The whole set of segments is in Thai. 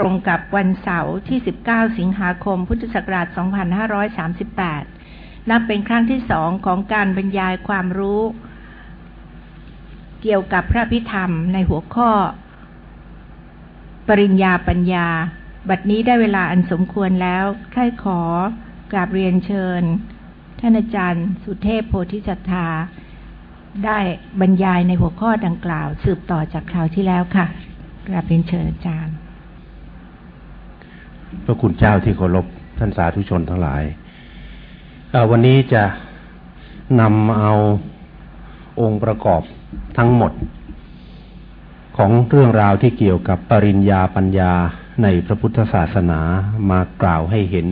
ตรงกับวันเสาร์ที่ 19 สิงหาคม พุทธศักราช 2538 นับเป็นครั้งที่สองของการบรรยายความรู้ เกี่ยวกับพระพิธรรมในหัวข้อ ปริญญาปัญญา บัดนี้ได้เวลาอันสมควรแล้วใครขอกราบเรียนเชิญ ท่านอาจารย์สุเทพโพธิจัตธาได้บรรยายในหัวข้อดังกล่าว สืบต่อจากคราวที่แล้วค่ะกราบเรียนเชิญอาจารย์ พระคุณเจ้าที่เคารพท่านสาธุชนทั้งหลาย วันนี้จะนำเอาองค์ประกอบทั้งหมด ของเรื่องราวที่เกี่ยวกับปริญญาปัญญาในพระพุทธศาสนามากล่าวให้เห็น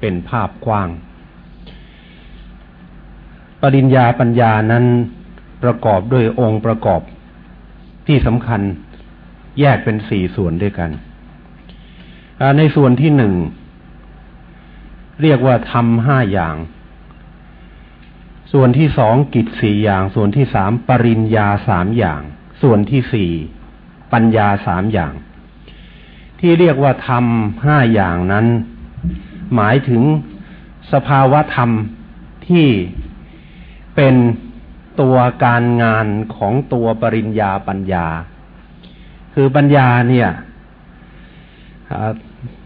เป็นภาพกว้าง ปริญญาปัญญานั้นประกอบด้วยองค์ประกอบที่สำคัญแยกเป็นสี่ส่วนด้วยกัน ในส่วนที่หนึ่ง เรียกว่าทำห้าอย่าง ส่วนที่สองกิจสี่อย่าง ส่วนที่สามปริญญาสามอย่าง ส่วนที่สี่ปัญญาสามอย่าง ที่เรียกว่าทำห้าอย่างนั้น หมายถึงสภาวะธรรมที่เป็นตัวการงานของตัวปริญญาปัญญา คือปัญญาเนี่ย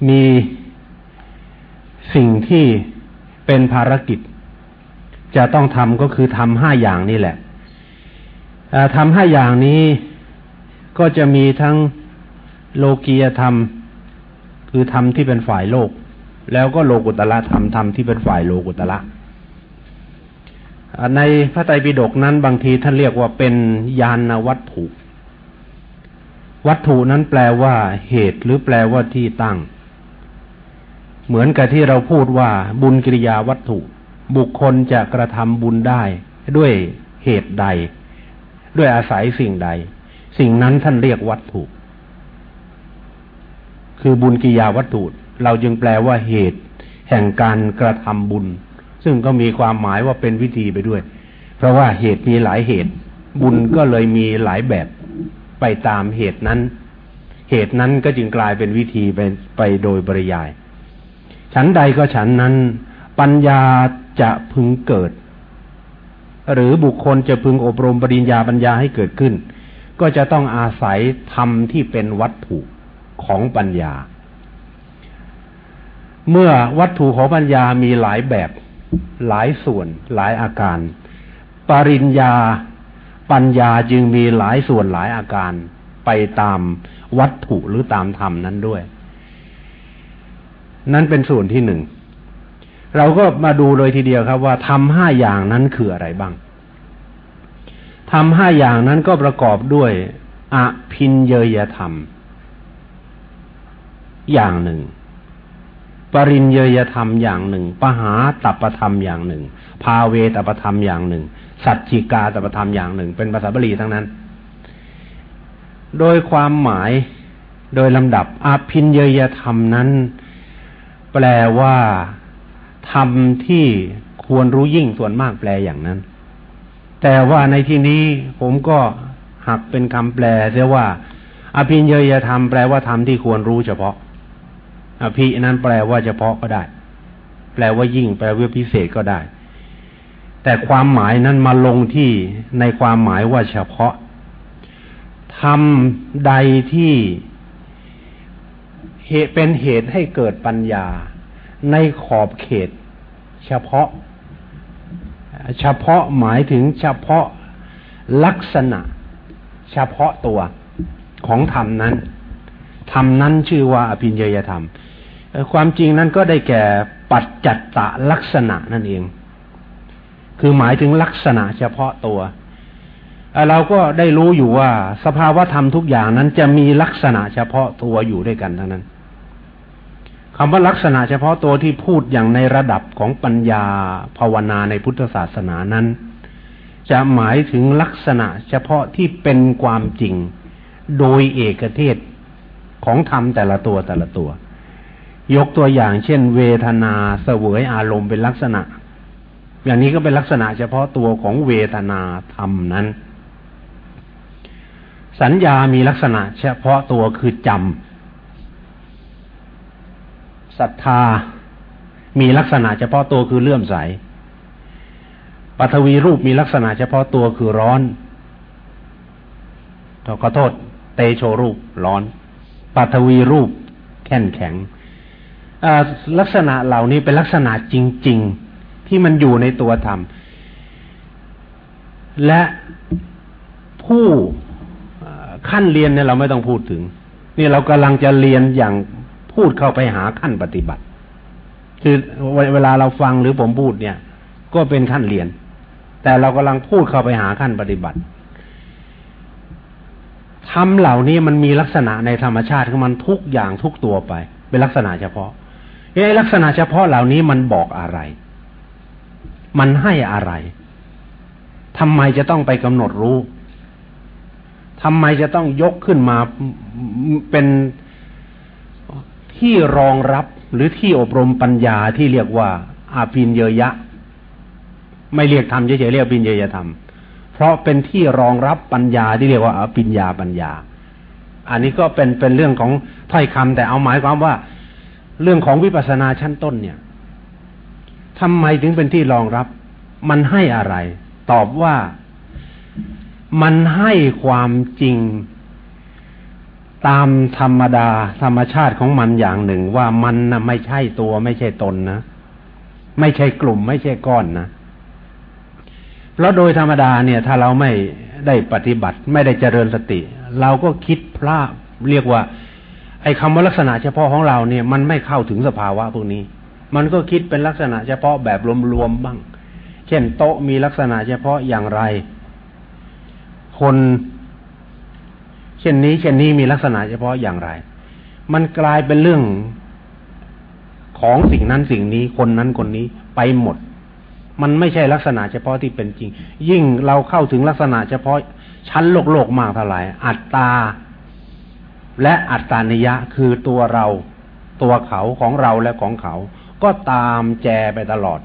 มีสิ่งที่เป็นภารกิจ จะต้องทำก็คือทำห้าอย่างนี่แหละทำห้าอย่างนี้ก็จะมีทั้งโลกียธรรม คือธรรมที่เป็นฝ่ายโลก แล้วก็โลกุตละธรรมธรรมที่เป็นฝ่ายโลกุตละในพระไตรปิฎกนั้นบางทีท่านเรียกว่าเป็นยานวัตถุ วัตถุนั้นแปลว่าเหตุหรือแปลว่าที่ตั้ง เหมือนกับที่เราพูดว่า บุญกิริยาวัตถุ บุคคลจะกระทำบุญได้ ด้วยเหตุใด ด้วยอาศัยสิ่งใด สิ่งนั้นท่านเรียกวัตถุ คือบุญกิริยาวัตถุ เราจึงแปลว่าเหตุ แห่งการกระทำบุญ ซึ่งก็มีความหมายว่าเป็นวิธีไปด้วย เพราะว่าเหตุมีหลายเหตุ บุญก็เลยมีหลายแบบ ไปตามเหตุนั้น เหตุนั้นก็จึงกลายเป็นวิธีไปไปโดยบริยาย ฉันใดก็ฉันนั้น ปัญญาจะพึงเกิด หรือบุคคลจะพึงอบรมปริญญาปัญญาให้เกิดขึ้น ก็จะต้องอาศัยธรรมที่เป็นวัตถุของปัญญา เมื่อวัตถุของปัญญามีหลายแบบหลายส่วนหลายอาการ ปริญญา ปัญญาจึงมีหลายส่วนหลายอาการไปตามวัตถุหรือตามธรรมนั้นด้วย นั่นเป็นส่วนที่หนึ่ง เราก็มาดูเลยทีเดียวครับว่าทำห้าอย่างนั้นคืออะไรบ้างทำห้าอย่างนั้นก็ประกอบด้วยอภินเยยธรรม อย่างหนึ่ง ปริญเยยธรรมอย่างหนึ่ง ปหาตัปธรรมอย่างหนึ่ง ภาเวตปธรรมอย่างหนึ่ง สัจจิกาตประธรรมอย่างหนึ่ง เป็นภาษาบาลีทั้งนั้น โดยความหมายโดยลำดับอาพินเยยธรรมนั้น แปลว่าธรรมที่ควรรู้ยิ่งส่วนมากแปลอย่างนั้น แต่ว่าในที่นี้ผมก็หักเป็นคำแปลเสียว่าอภินเยยธรรมแปลว่าธรรมที่ควรรู้เฉพาะ อภินั้นแปลว่าเฉพาะก็ได้ แปลว่ายิ่ง แปลว่าพิเศษก็ได้ แต่ความหมายนั้นมาลงที่ในความหมายว่าเฉพาะทำใดที่เหตุเป็นเหตุให้เกิดปัญญา ในขอบเขต เฉพาะ เฉพาะหมายถึงเฉพาะลักษณะ เฉพาะตัวของธรรมนั้นธรรมนั้นชื่อว่าอภิญญยธรรม ความจริงนั้นก็ได้แก่ปัจจัตตลักษณะนั่นเอง คือหมายถึงลักษณะเฉพาะตัวเราก็ได้รู้อยู่ว่า สภาวะธรรมทุกอย่างนั้นจะมีลักษณะเฉพาะตัวอยู่ด้วยกันทั้งนั้นคำว่าลักษณะเฉพาะตัวที่พูดอย่างในระดับของปัญญาภาวนาในพุทธศาสนานั้น จะหมายถึงลักษณะเฉพาะที่เป็นความจริง โดยเอกเทศของธรรมแต่ละตัวแต่ละตัว ยกตัวอย่างเช่น เวทนาเสวยอารมณ์เป็นลักษณะ อย่างนี้ก็เป็นลักษณะเฉพาะตัวของเวทนาธรรมนั้น สัญญามีลักษณะเฉพาะตัวคือจศรัทธามีลักษณะเฉพาะตัวคือเลื่อมใสปัทวีรูปมีลักษณะเฉพาะตัวคือร้อนขอโทษ เตโชรูปร้อน ปัทวีรูปแข็งแข็งลักษณะเหล่านี้เป็นลักษณะจริง ๆ ที่มันอยู่ในตัวธรรม และผู้ขั้นเรียนเนี่ยเราไม่ต้องพูดถึง นี่เรากำลังจะเรียนอย่างพูดเข้าไปหาขั้นปฏิบัติ คือเวลาเราฟังหรือผมพูดเนี่ย ก็เป็นขั้นเรียน แต่เรากำลังพูดเข้าไปหาขั้นปฏิบัติทำเหล่านี้มันมีลักษณะในธรรมชาติของมันทุกอย่างทุกตัวไป เป็นลักษณะเฉพาะไอ้ลักษณะเฉพาะเหล่านี้มันบอกอะไร มันให้อะไรทำไมจะต้องไปกำหนดรู้ทำไมจะต้องยกขึ้นมาเป็นที่รองรับหรือที่อบรมปัญญาที่เรียกว่าอาปินเยยะ ไม่เรียกธรรมเฉยๆเรียกปินเยยธรรม เพราะเป็นที่รองรับปัญญาที่เรียกว่าอาปิญญาปัญญา อันนี้ก็เป็นเป็นเรื่องของถ้อยคำแต่เอาหมายความว่า เรื่องของวิปัสสนาชั้นต้นเนี่ย ทำไมถึงเป็นที่รองรับ มันให้อะไร ตอบว่ามันให้ความจริง ตามธรรมดา ธรรมชาติของมันอย่างหนึ่ง ว่ามันนะไม่ใช่ตัว ไม่ใช่ตนนะไม่ใช่กลุ่ม ไม่ใช่ก้อนนะเพราะโดยธรรมดาเนี่ย ถ้าเราไม่ได้ปฏิบัติ ไม่ได้เจริญสติ เราก็คิดพลาดเรียกว่า ไอ้คำว่าลักษณะเฉพาะของเราเนี่ย มันไม่เข้าถึงสภาวะพวกนี้ มันก็คิดเป็นลักษณะเฉพาะแบบรวมๆบ้าง เช่น โต๊ะมีลักษณะเฉพาะอย่างไร คนเช่นนี้ เช่นนี้มีลักษณะเฉพาะอย่างไร มันกลายเป็นเรื่องของสิ่งนั้นสิ่งนี้คนนั้นคนนี้ไปหมด มันไม่ใช่ลักษณะเฉพาะที่เป็นจริง ยิ่งเราเข้าถึงลักษณะเฉพาะชั้นโลกโลกมากเท่าไหร่อัตตา และอัตตานิยะคือตัวเรา ตัวเขาของเราและของเขา ก็ตามแจไปตลอด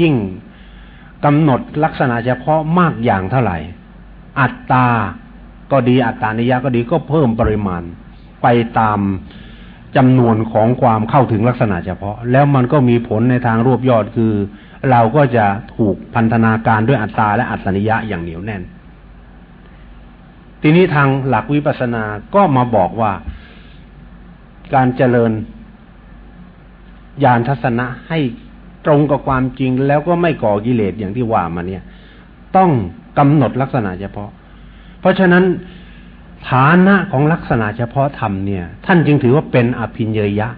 ยิ่งกำหนดลักษณะเฉพาะมากอย่างเท่าไหร่ อัตตาก็ดีอัตตานิยะก็ดีก็เพิ่มปริมาณ ไปตามจำนวนของความเข้าถึงลักษณะเฉพาะ แล้วมันก็มีผลในทางรวบยอดคือ เราก็จะถูกพันธนาการด้วยอัตตาและอัตตานิยะอย่างเหนียวแน่น ทีนี้ทางหลักวิปัสสนาก็มาบอกว่าการเจริญ ญาณทัศนะให้ตรงกับความจริงแล้วก็ไม่ก่อกิเลสอย่างที่ว่ามาเนี่ย ต้องกำหนดลักษณะเฉพาะ เพราะฉะนั้นฐานะของลักษณะเฉพาะธรรมเนี่ย ท่านจึงถือว่าเป็นอภินเยยะ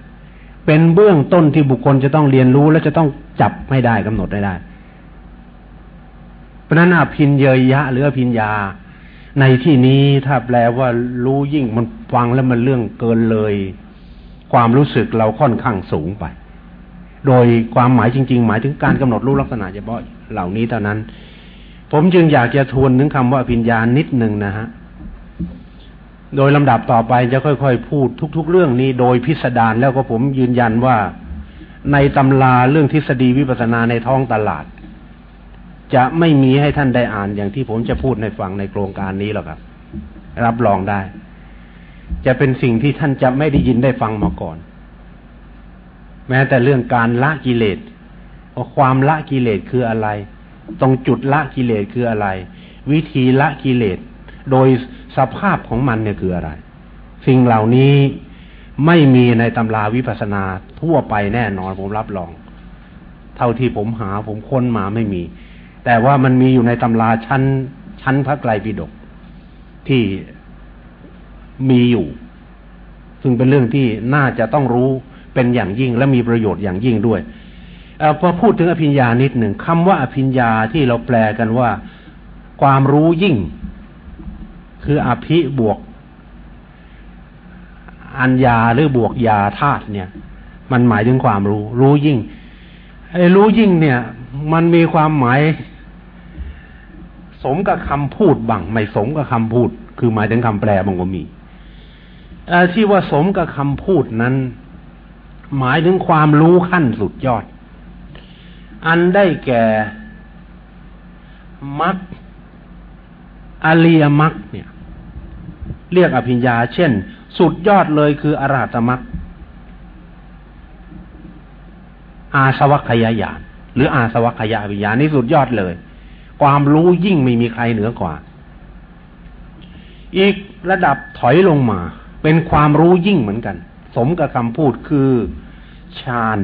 เป็นเบื้องต้นที่บุคคลจะต้องเรียนรู้และจะต้องจับไม่ได้กำหนดได้ได้ เพราะนั้นอภินเยยะ หรืออภินยา ในที่นี้ถ้าแปลว่ารู้ยิ่งมันฟังแล้วมันเรื่องเกินเลย ความรู้สึกเราค่อนข้างสูงไป โดยความหมายจริง ๆ หมายถึงการกำหนดรู้ลักษณะเฉพาะเหล่านี้เท่านั้น ผมจึงอยากจะทวนถึงคำว่าปิญญานิดหนึ่งนะฮะโดยลำดับต่อไปจะค่อยๆ พูดทุก ๆ เรื่องนี้โดยพิสดารแล้วก็ผมยืนยันว่าในตำราเรื่องทฤษฎีวิปัสสนาในท้องตลาด จะไม่มีให้ท่านได้อ่านอย่างที่ผมจะพูดในฟังในโครงการนี้หรอกครับ รับรองได้ จะเป็นสิ่งที่ท่านจะไม่ได้ยินได้ฟังมาก่อน แม้แต่เรื่องการละกิเลสว่าความละกิเลสคืออะไร ตรงจุดละกิเลสคืออะไร วิธีละกิเลส โดยสภาพของมันเนี่ยคืออะไร สิ่งเหล่านี้ไม่มีในตำราวิปัสสนาทั่วไปแน่นอนผมรับรอง เท่าที่ผมหาผมค้นมาไม่มี แต่ว่ามันมีอยู่ในตำราชั้น ชั้นพระไกรปิฎกที่มีอยู่ ซึ่งเป็นเรื่องที่น่าจะต้องรู้ เป็นอย่างยิ่งและมีประโยชน์อย่างยิ่งด้วยพอพูดถึงอภิญญานิดหนึ่งคำว่าอภิญญาที่เราแปลกันว่า ความรู้ยิ่ง คืออภิบวก อัญญาหรือบวกยาธาตุเนี่ย มันหมายถึงความรู้ รู้ยิ่งไอ้รู้ยิ่งเนี่ย มันมีความหมาย สมกับคำพูดบังไม่สมกับคำพูด คือหมายถึงคำแปลบางก็มีที่ว่าสมกับคำพูดนั้น หมายถึงความรู้ขั้นสุดยอด อันได้แก่มักอริยมักเนี่ย เรียกอภิญญา เช่น สุดยอดเลยคืออรหัตมักอาสวัคยายานหรืออาสวัคยาวิญญานี่สุดยอดเลย ความรู้ยิ่งไม่มีใครเหนือกว่า อีกระดับถอยลงมา เป็นความรู้ยิ่งเหมือนกัน สมกับคำพูดคือฌาน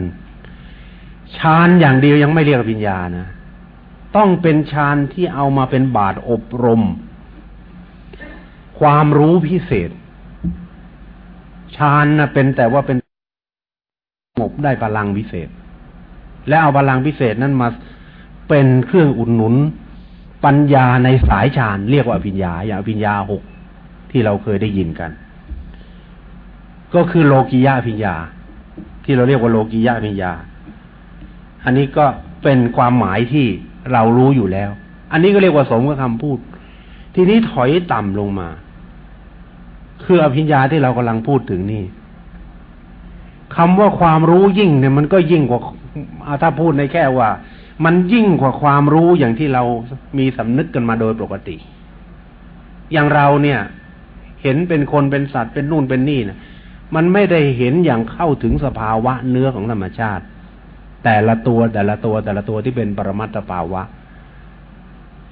ฌานอย่างเดียวยังไม่เรียกวิญญาณนะต้องเป็นฌานที่เอามาเป็นบาทอบรม ความรู้พิเศษฌานนะเป็นแต่ว่าเป็นสงบได้พลังพิเศษ และเอาพลังพิเศษนั้นมาเป็นเครื่องอุดหนุน ปัญญาในสายฌานเรียกว่าปิญญาอย่างปิญญาหกที่เราเคยได้ยินกัน ก็คือโลกิยาปิญญา ที่เราเรียกว่าโลกิยาปิญญา อันนี้ก็เป็นความหมายที่เรารู้อยู่แล้ว อันนี้ก็เรียกว่าสมกับคำพูด ทีนี้ถอยต่ำลงมา คืออภิญญาที่เรากำลังพูดถึงนี่คำว่าความรู้ยิ่งเนี่ยมันก็ยิ่งกว่าถ้าพูดในแค่ว่า มันยิ่งกว่าความรู้อย่างที่เรามีสำนึกกันมาโดยปกติ อย่างเราเนี่ย เห็นเป็นคนเป็นสัตว์เป็นนู่นเป็นนี่นะ มันไม่ได้เห็นอย่างเข้าถึงสภาวะเนื้อของธรรมชาติ แต่ละตัวแต่ละตัวแต่ละตัวที่เป็นปรมัตถภาวะ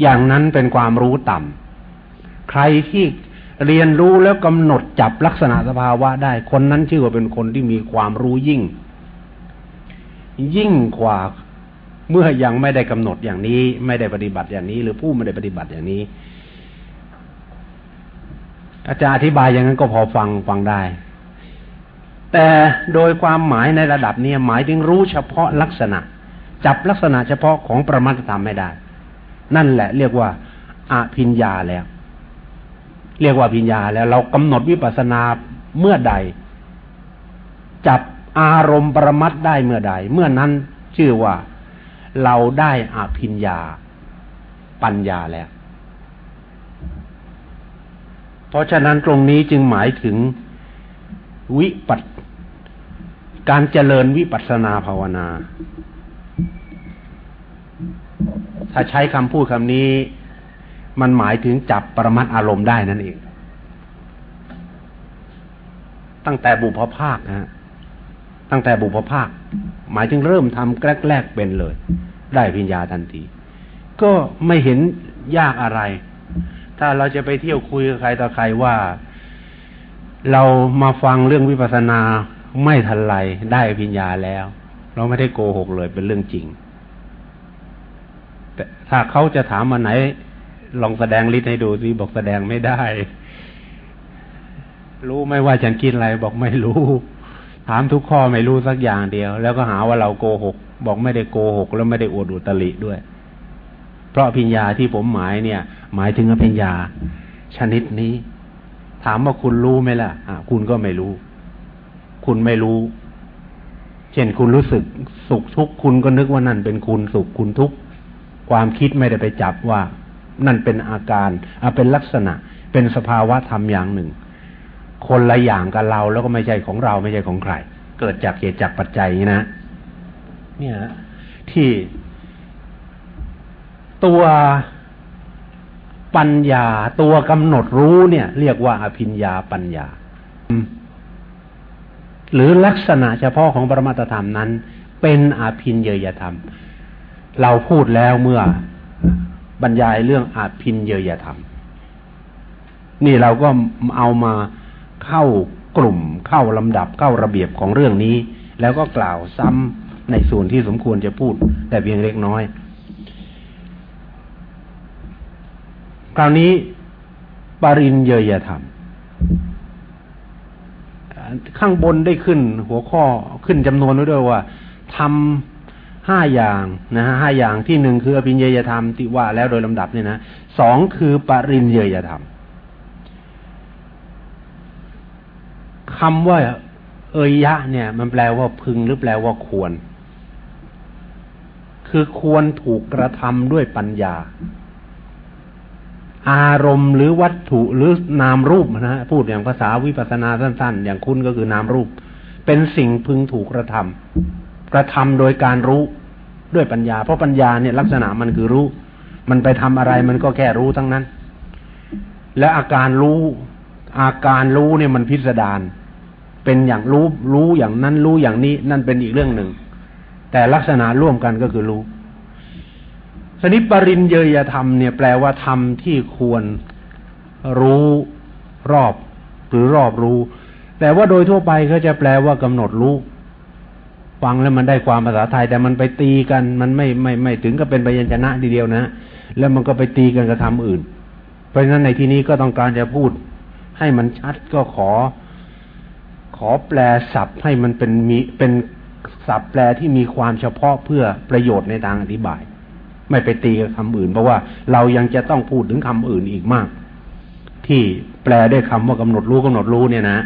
อย่างนั้นเป็นความรู้ต่ำใครที่เรียนรู้แล้วกำหนดจับลักษณะสภาวะได้คนนั้นชื่อว่าเป็นคนที่มีความรู้ยิ่ง ยิ่งกว่าเมื่อยังไม่ได้กำหนดอย่างนี้ ไม่ได้ปฏิบัติอย่างนี้ หรือผู้ไม่ได้ปฏิบัติอย่างนี้ อาจารย์อธิบายอย่างนั้นก็พอฟังฟังได้ แต่โดยความหมายในระดับนี้หมายถึงรู้เฉพาะลักษณะ จับลักษณะเฉพาะของประมาทธรรมไม่ได้ นั่นแหละเรียกว่าอาพิญญาแล้ว เรียกว่าปัญญาแล้ว เรากำหนดวิปัสนาเมื่อใด จับอารมณ์ประมัดได้เมื่อใด เมื่อนั้นชื่อว่าเราได้อภิญญา ปัญญาแล้ว เพราะฉะนั้นตรงนี้จึงหมายถึงวิปัส การเจริญวิปัสนาภาวนา ถ้าใช้คำพูดคำนี้ มันหมายถึงจับปรมัตอารมณ์ได้นั่นเอง ตั้งแต่บุพภาคนะตั้งแต่บุพภาค หมายถึงเริ่มทำแรกๆเป็นเลย ได้พิญญาทันที ก็ไม่เห็นยากอะไร ถ้าเราจะไปเที่ยวคุยกับใครต่อใครว่า เรามาฟังเรื่องวิปัสสนา ไม่ทันไรได้พิญญาแล้ว เราไม่ได้โกหกเลยเป็นเรื่องจริง แต่ถ้าเขาจะถามมาไหน ลองแสดงฤทธิ์ให้ดูสิบอกแสดงไม่ได้ รู้ไม่ว่าฉันกินอะไรบอกไม่รู้ ถามทุกข้อไม่รู้สักอย่างเดียว แล้วก็หาว่าเราโกหก บอกไม่ได้โกหก แล้วไม่ได้อวดอุตริด้วย เพราะพิญญาที่ผมหมายเนี่ย หมายถึงอภิญญา ชนิดนี้ ถามว่าคุณรู้ไหมล่ะอ่าคุณก็ไม่รู้ คุณไม่รู้ เช่นคุณรู้สึกสุขทุกข์คุณก็นึกว่านั่นเป็นคุณสุขคุณทุกข์ความคิดไม่ได้ไปจับว่า นั่นเป็นอาการอาเป็นลักษณะ เป็นสภาวะธรรมอย่างหนึ่ง คนละอย่างกับเราแล้วก็ไม่ใช่ของเราไม่ใช่ของใคร เกิดจากเหตุจากปัจจัยนะ เนี่ยที่ตัวปัญญาตัวกำหนดรู้เนี่ย เรียกว่าอภิญญาปัญญา หรือลักษณะเฉพาะของปรมัตธรรมนั้น เป็นอาภินเยยธรรม เราพูดแล้วเมื่อบรรยายเรื่องอาจพินเยยธรรม นี่เราก็เอามาเข้ากลุ่มเข้าลำดับเข้าระเบียบของเรื่องนี้ แล้วก็กล่าวซ้ำในส่วนที่สมควรจะพูด แต่เพียงเล็กน้อย คราวนี้ปรินเยยธรรม ข้างบนได้ขึ้น หัวข้อขึ้นจำนวนไว้ด้วยว่าทำห้าอย่างนะฮะห้าอย่างที่หนึ่งคืออภิญญยธรรมที่ว่าแล้วโดยลำดับเนี่ยนะสองคือปริญเยยธรรมคำว่า เอยะ เนี่ย มันแปลว่าพึงหรือแปลว่าควร คือควรถูกกระทำด้วยปัญญา อารมณ์หรือวัตถุหรือนามรูปนะฮะพูดอย่างภาษาวิปัสสนาสั้น ๆ อย่างคุณก็คือนามรูป เป็นสิ่งพึงถูกกระทำกระทำโดยการรู้ด้วยปัญญา เพราะปัญญาเนี่ยลักษณะมันคือรู้ มันไปทำอะไรมันก็แค่รู้ทั้งนั้น และอาการรู้อาการรู้เนี่ยมันพิสดารเป็นอย่างรู้รู้อย่างนั้นรู้อย่างนี้นั่นเป็นอีกเรื่องหนึ่ง แต่ลักษณะร่วมกันก็คือรู้ สนิปรินเยยธรรมเนี่ยแปลว่าธรรมที่ควรรู้รอบหรือรอบรู้ แต่ว่าโดยทั่วไปเขาจะแปลว่ากำหนดรู้ฟังแล้วมันได้ความภาษาไทย แต่มันไปตีกันมันไม่ไม่ไม่ถึงกับเป็นพยัญชนะทีเดียวนะ แล้วมันก็ไปตีกันกับคำอื่น เพราะฉะนั้นในที่นี้ก็ต้องการจะพูด ให้มันชัดก็ขอ ขอแปลศัพท์ให้มันเป็นมีเป็นศัพท์แปลที่มีความเฉพาะเพื่อประโยชน์ในทางอธิบาย ไม่ไปตีกับคำอื่น เพราะว่าเรายังจะต้องพูดถึงคำอื่นอีกมาก ที่แปลด้วยคำว่ากำหนดรู้กำหนดรู้เนี่ยนะ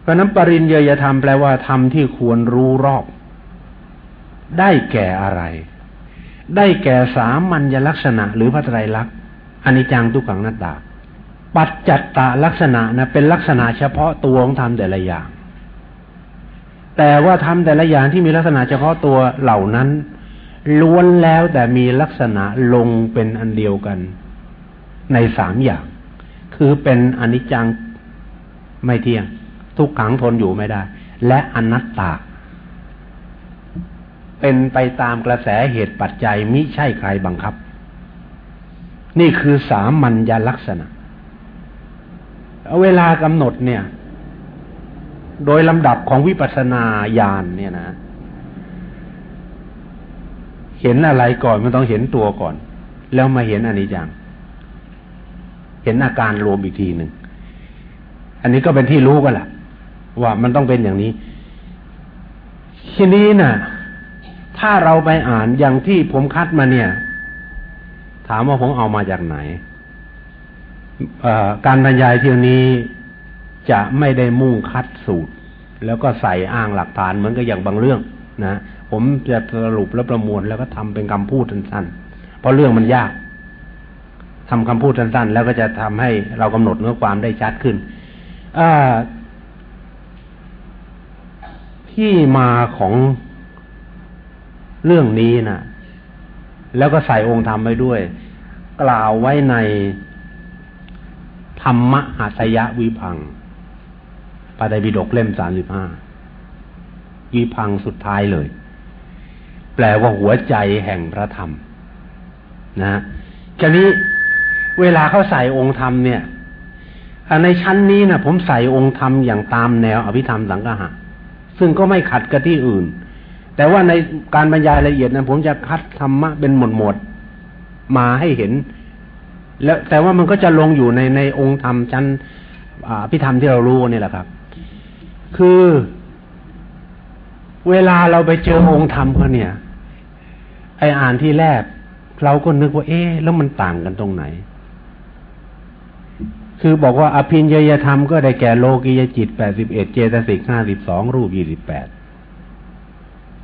เพราะนั้นปริญเยยธรรมแปลว่าธรรมที่ควรรู้รอบ ได้แก่อะไร ได้แก่สามัญลักษณะ หรือพระไตรลักษณ์อนิจจังทุกขังนัตตา ปัจจัตตาลักษณะนะเป็นลักษณะเฉพาะตัวของธรรมแต่ละอย่างแต่ว่าทำแต่ละอย่างที่มีลักษณะเฉพาะตัวเหล่านั้น ล้วนแล้วแต่มีลักษณะลงเป็นอันเดียวกัน ในสามอย่าง คือเป็นอนิจจังไม่เที่ยง ทุกขังทนอยู่ไม่ได้ และอนัตตา เป็นไปตามกระแสเหตุปัจจัยมิใช่ใครบังคับ นี่คือสามัญญลักษณะ เวลากำหนดเนี่ย โดยลำดับของวิปัสสนาญาณเนี่ยนะ เห็นอะไรก่อนมันต้องเห็นตัวก่อน แล้วมาเห็นอนิจจัง เห็นอาการรวมอีกทีหนึ่ง อันนี้ก็เป็นที่รู้กันแหละว่ามันต้องเป็นอย่างนี้ ทีนี้นะ่ะ ถ้าเราไปอ่านอย่างที่ผมคัดมาเนี่ย ถามว่าผมเอามาจากไหนการบรรยายเที่ยวนี้จะไม่ได้มุ่งคัดสูตร แล้วก็ใส่อ้างหลักฐานเหมือนกับอย่างบางเรื่องนะ ผมจะสรุปและประมวลแล้วก็ทำเป็นคำพูดสั้นๆ เพราะเรื่องมันยากทำคำพูดสั้นๆ แล้วก็จะทำให้เรากำหนดเนื้อความได้ชัดขึ้นที่มาของเรื่องนี้นะแล้วก็ใส่องค์ธรรมไปด้วย กล่าวไว้ในธรรมะอัสยวิพังปาไตรปิฎกเล่มสามสิบห้าวิพังสุดท้ายเลย ลว่าหัวใจแห่งพระธรรม นะทีนี้เวลาเขาใส่องค์ธรรมเนี่ยในชั้นนี้นะผมใส่องค์ธรรมอย่างตามแนวอภิธรรมสังหะซึ่งก็ไม่ขัดกับที่อื่น แต่ว่าในการบรรยายละเอียดนะผมจะคัดธรรมะเป็นหมดหมดมาให้เห็น แล้วแต่ว่ามันก็จะลงอยู่ในในองค์ธรรมชั้นอภิธรรมที่เรารู้นี่แหละครับ คือเวลาเราไปเจอองค์ธรรมเขาเนี่ย ไออ่านที่แรก เราก็นึกว่า เอ๊ะแล้วมันต่างกันตรงไหน คือบอกว่าอภินยยธรรมก็ได้แก่โลกิยจิตแปดสิบเอ็ดเจตสิกห้าสิบสองรูปยี่สิบแปด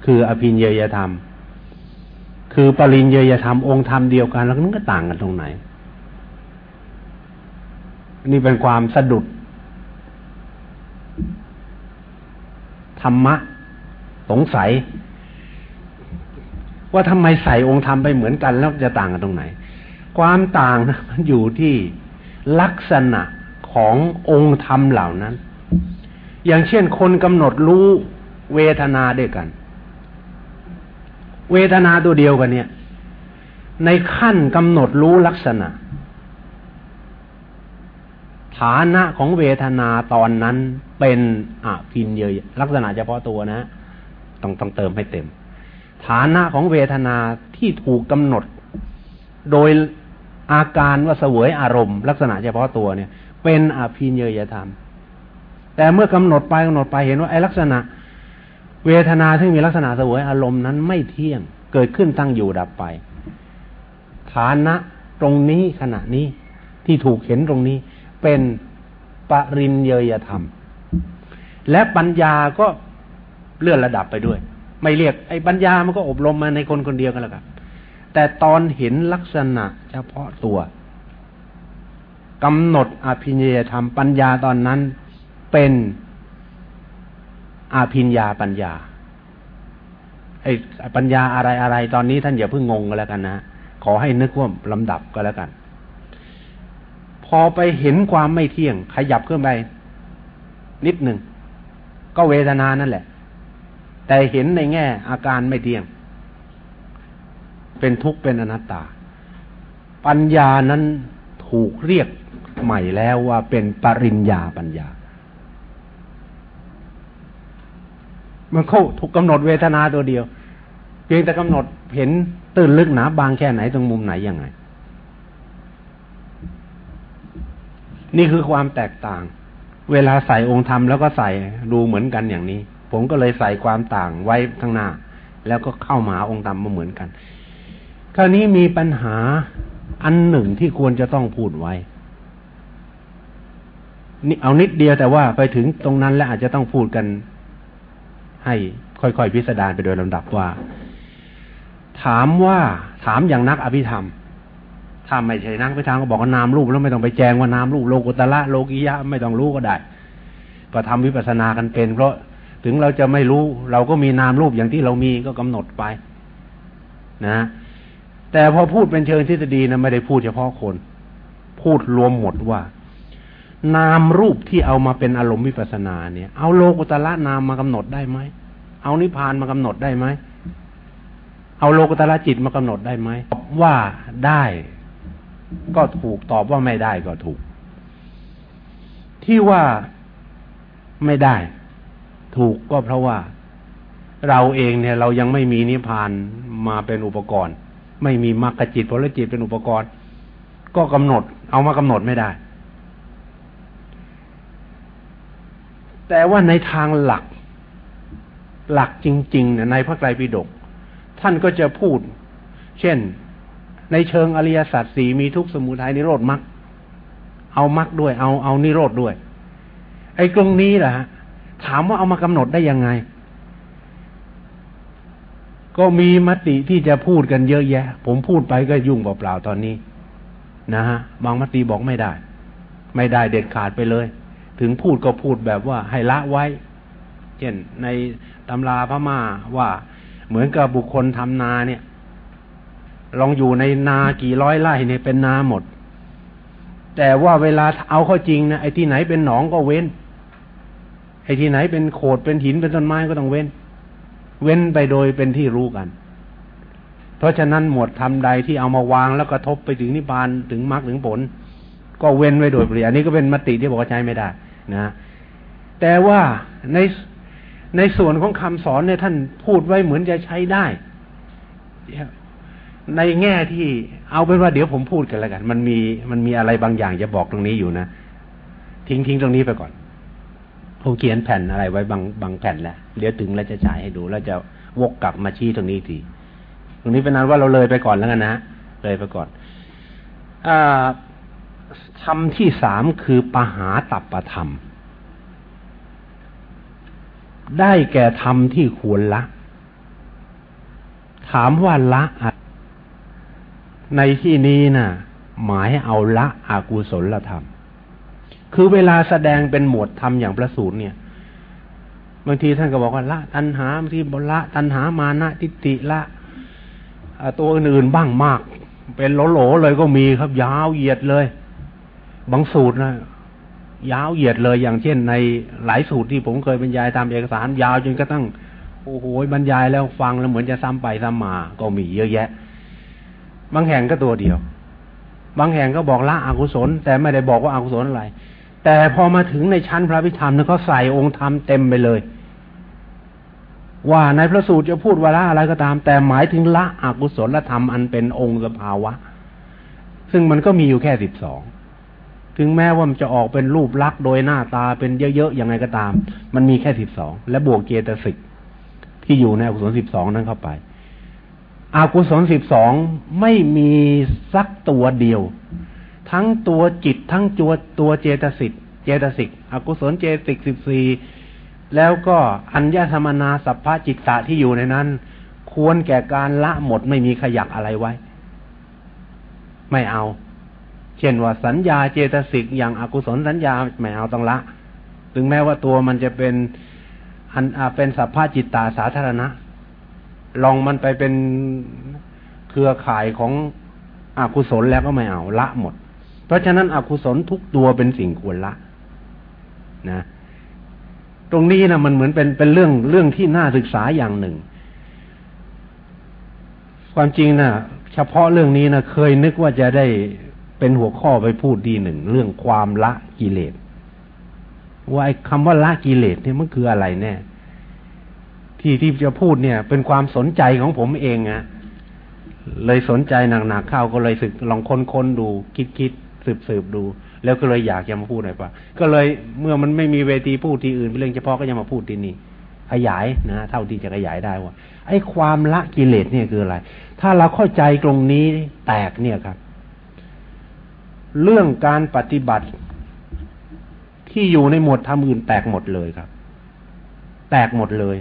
คืออภินยยธรรม คือปริญยยธรรมองค์ธรรมเดียวกันแล้วนั้นก็ต่างกันตรงไหน นี่เป็นความสะดุด ธรรมะ สงสัย ว่าทำไมใส่องค์ธรรมไปเหมือนกันแล้วจะต่างกันตรงไหน ความต่างนะมันอยู่ที่ลักษณะขององค์ธรรมเหล่านั้น อย่างเช่นคนกำหนดรู้เวทนาด้วยกัน เวทนาตัวเดียวกันเนี่ย ในขั้นกำหนดรู้ลักษณะ ฐานะของเวทนาตอนนั้นเป็นอภินเยยลักษณะเฉพาะตัวนะ ต้องต้องเติมให้เต็ม ฐานะของเวทนาที่ถูกกำหนด โดยอาการว่าเสวยอารมณ์ ลักษณะเฉพาะตัวเนี่ย เป็นอภินเยยธรรม แต่เมื่อกำหนดไปกำหนดไปเห็นว่าไอ้ลักษณะ เวทนาที่มีลักษณะเสวยอารมณ์นั้นไม่เที่ยงเกิดขึ้นตั้งอยู่ดับไป ฐานะตรงนี้ขณะนี้ที่ถูกเห็นตรงนี้ เป็นปรินเยยธรรม และปัญญาก็เลื่อนระดับไปด้วย ไม่เรียกไอ้ปัญญามันก็อบรมมาในคนคนเดียวกันแล้วกันแต่ตอนเห็นลักษณะเฉพาะตัวกำหนดอภิญญาธรรมปัญญาตอนนั้นเป็นอาภิญญาปัญญาไอ้ปัญญาอะไรอะไรตอนนี้ท่านอย่าเพิ่งงงกันแล้วกันนะขอให้นึกว่าลำดับก็แล้วกัน พอไปเห็นความไม่เที่ยง ขยับขึ้นไปนิดหนึ่งก็เวทนานั่นแหละ แต่เห็นในแง่อาการไม่เที่ยง เป็นทุกข์เป็นอนัตตา ปัญญานั้นถูกเรียกใหม่แล้วว่าเป็นปริญญาปัญญา มันเข้าถูกกำหนดเวทนาตัวเดียว เพียงแต่กำหนดเห็นตื่นลึกหนาบางแค่ไหนตรงมุมไหนยังไง นี่คือความแตกต่าง เวลาใส่องค์ธรรมแล้วก็ใส่ดูเหมือนกันอย่างนี้ ผมก็เลยใส่ความต่างไว้ข้างหน้า แล้วก็เข้ามาองค์ธรรมมาเหมือนกัน คราวนี้มีปัญหาอันหนึ่งที่ควรจะต้องพูดไว้นี่เอานิดเดียวแต่ว่าไปถึงตรงนั้นแล้วอาจจะต้องพูดกัน ให้ค่อยๆพิสดารไปโดยลำดับว่า ถามว่าถามอย่างนักอภิธรรมถ้าไม่ใช่นักอภิธรรมก็บอกว่านามรูปแล้วไม่ต้องไปแจงว่านามรูปโลกุตละโลกิยะไม่ต้องรู้ก็ได้ ก็ทำวิปัสสนากันเป็น เพราะ ถึงเราจะไม่รู้ เราก็มีนามรูปอย่างที่เรามีก็กำหนดไป นะ แต่พอพูดเป็นเชิงทฤษฎีนะไม่ได้พูดเฉพาะคน พูดรวมหมดว่า นามรูปที่เอามาเป็นอารมณ์วิปัสนาเนี่ย เอาโลกุตละนามมากำหนดได้ไหมเอานิพพานมากำหนดได้ไหมเอาโลกุตละจิตมากำหนดได้ไหมว่าได้ ก็ถูกตอบว่าไม่ได้ก็ถูก ที่ว่าไม่ได้ ถูกก็เพราะว่า เราเองเนี่ย เรายังไม่มีนิพพานมาเป็นอุปกรณ์ ไม่มีมรรคจิตผลจิตเป็นอุปกรณ์ ก็กำหนด เอามากำหนดไม่ได้ แต่ว่าในทางหลัก หลักจริงๆเนี่ยในพระไตรปิฎกท่านก็จะพูด เช่น ในเชิงอริยสัจสี่มีทุกสมุทัยนิโรธมรรคเอามรรคด้วยเอาเอานิโรธด้วย ไอ้ตรงนี้แหละ ถามว่าเอามากำหนดได้ยังไง ก็มีมติที่จะพูดกันเยอะแยะ ผมพูดไปก็ยุ่งเปล่าๆตอนนี้ นะฮะบางมติบอกไม่ได้ ไม่ได้เด็ดขาดไปเลย ถึงพูดก็พูดแบบว่าให้ละไว้ เช่นในตำราพม่าว่าเหมือนกับบุคคลทำนาเนี่ย ลองอยู่ในนากี่ร้อยไร่เนี่ยเป็นนาหมด แต่ว่าเวลาเอาเข้าจริงนะไอ้ที่ไหนเป็นหนองก็เว้น ไอ้ที่ไหนเป็นโขดเป็นหินเป็นต้นไม้ก็ต้องเว้น เว้นไปโดยเป็นที่รู้กัน เพราะฉะนั้นหมวดทำใดที่เอามาวางแล้วกระทบไปถึงนิพพานถึงมรรคถึงผล ก็เว้นไว้โดยปริยานี้ก็เป็นมติที่บอกว่าใช้ไม่ได้นะ แต่ว่าในในส่วนของคำสอนเนี่ยท่านพูดไว้เหมือนจะใช้ได้ ในแง่ที่เอาเป็นว่าเดี๋ยวผมพูดกันแล้วกัน มันมีมันมีอะไรบางอย่างจะบอกตรงนี้อยู่นะ ทิ้งทิ้งตรงนี้ไปก่อน ผมเขียนแผ่นอะไรไว้บางบางแผ่นแล้วเดี๋ยวถึงแล้วจะฉายให้ดูแล้วจะวกกลับมาชี้ตรงนี้ทีตรงนี้เป็นนั้นว่าเราเลยไปก่อนแล้วกันนะเลยไปก่อนอธรรมที่สามคือปหาตับประธรรม ได้แก่ธรรมที่ควรละ ถามว่าละในที่นี้นะ่ะ หมายเอาละอากุศลธรรม คือเวลาแสดงเป็นหมวดธรรมอย่างประสูตรเนี่ย บางทีท่านก็บอกว่าละตัณหาบางทีบละ ตัณหามานะทิฏฐิละตัวอื่นๆบ้างมาก เป็นโหลๆเลยก็มีครับ ยาวเหยียดเลย บางสูตรนะยาวเหยียดเลยอย่างเช่นในหลายสูตรที่ผมเคยบรรยายตามเอกสาร ยาวจนกระทั่งโอ้โหบรรยายแล้วฟังแล้วเหมือนจะซ้ำไปซ้ำมาก็มีเยอะแยะ บางแห่งก็ตัวเดียว บางแห่งก็บอกละอกุศล แต่ไม่ได้บอกว่าอากุศลอะไร แต่พอมาถึงในชั้นพระพิธรรมเนี่ยเขาใส่องค์ธรรมเต็มไปเลย ว่าในพระสูตรจะพูดว่าละอะไรก็ตาม แต่หมายถึงละอกุศลธรรมอันเป็นองค์สภาวะ ซึ่งมันก็มีอยู่แค่สิบสองถึงแม้ว่ามันจะออกเป็นรูปลักษณ์โดยหน้าตาเป็นเยอะๆยังไงก็ตาม มันมีแค่สิบสองและบวกเจตสิกที่อยู่ในอกุศลสิบสองนั้นเข้าไปอากุศลสิบสองไม่มีสักตัวเดียว ทั้งตัวจิตทั้งตัวตัวเจตสิกเจตสิกอกุศลเจตสิกสิบสี่แล้วก็อัญญธรรมนาสัพพะจิตตะที่อยู่ในนั้น ควรแก่การละหมดไม่มีขยักอะไรไว้ ไม่เอา เช่นว่าสัญญาเจตสิกอย่างอากุศลสัญญาไม่เอาต้องละ ถึงแม้ว่าตัวมันจะเป็นอันเป็นสัพพะจิตตาสาธารณะ ลองมันไปเป็นเครือข่ายของอกุศลแล้วก็ไม่เอาละหมด เพราะฉะนั้นอกุศลทุกตัวเป็นสิ่งควรละ นะ ตรงนี้นะมันเหมือนเป็นเป็นเรื่องเรื่องที่น่าศึกษาอย่างหนึ่ง ความจริงนะเฉพาะเรื่องนี้นะเคยนึกว่าจะได้เป็นหัวข้อไปพูดดีหนึ่งเรื่องความละกิเลสว่าไอ้คำว่าละกิเลสเนี่ยมันคืออะไรแน่ที่ที่จะพูดเนี่ย เป็นความสนใจของผมเองอะเลยสนใจหนักๆเข้าก็เลยสึกลองค้นๆดูคิดๆ สืบๆดู แล้วก็เลยอยากจะมาพูดหน่อยปะก็เลยเมื่อมันไม่มีเวทีพูดที่อื่นเป็นเรื่องเฉพาะก็ยังมาพูดที่นี่ขยายนะเท่าที่จะขยายได้ว่า ไอ้ความละกิเลสเนี่ยคืออะไร ถ้าเราเข้าใจตรงนี้แตกเนี่ยครับ เรื่องการปฏิบัติที่อยู่ในหมวดธรรมอื่นแตกหมดเลยครับ แตกหมดเลย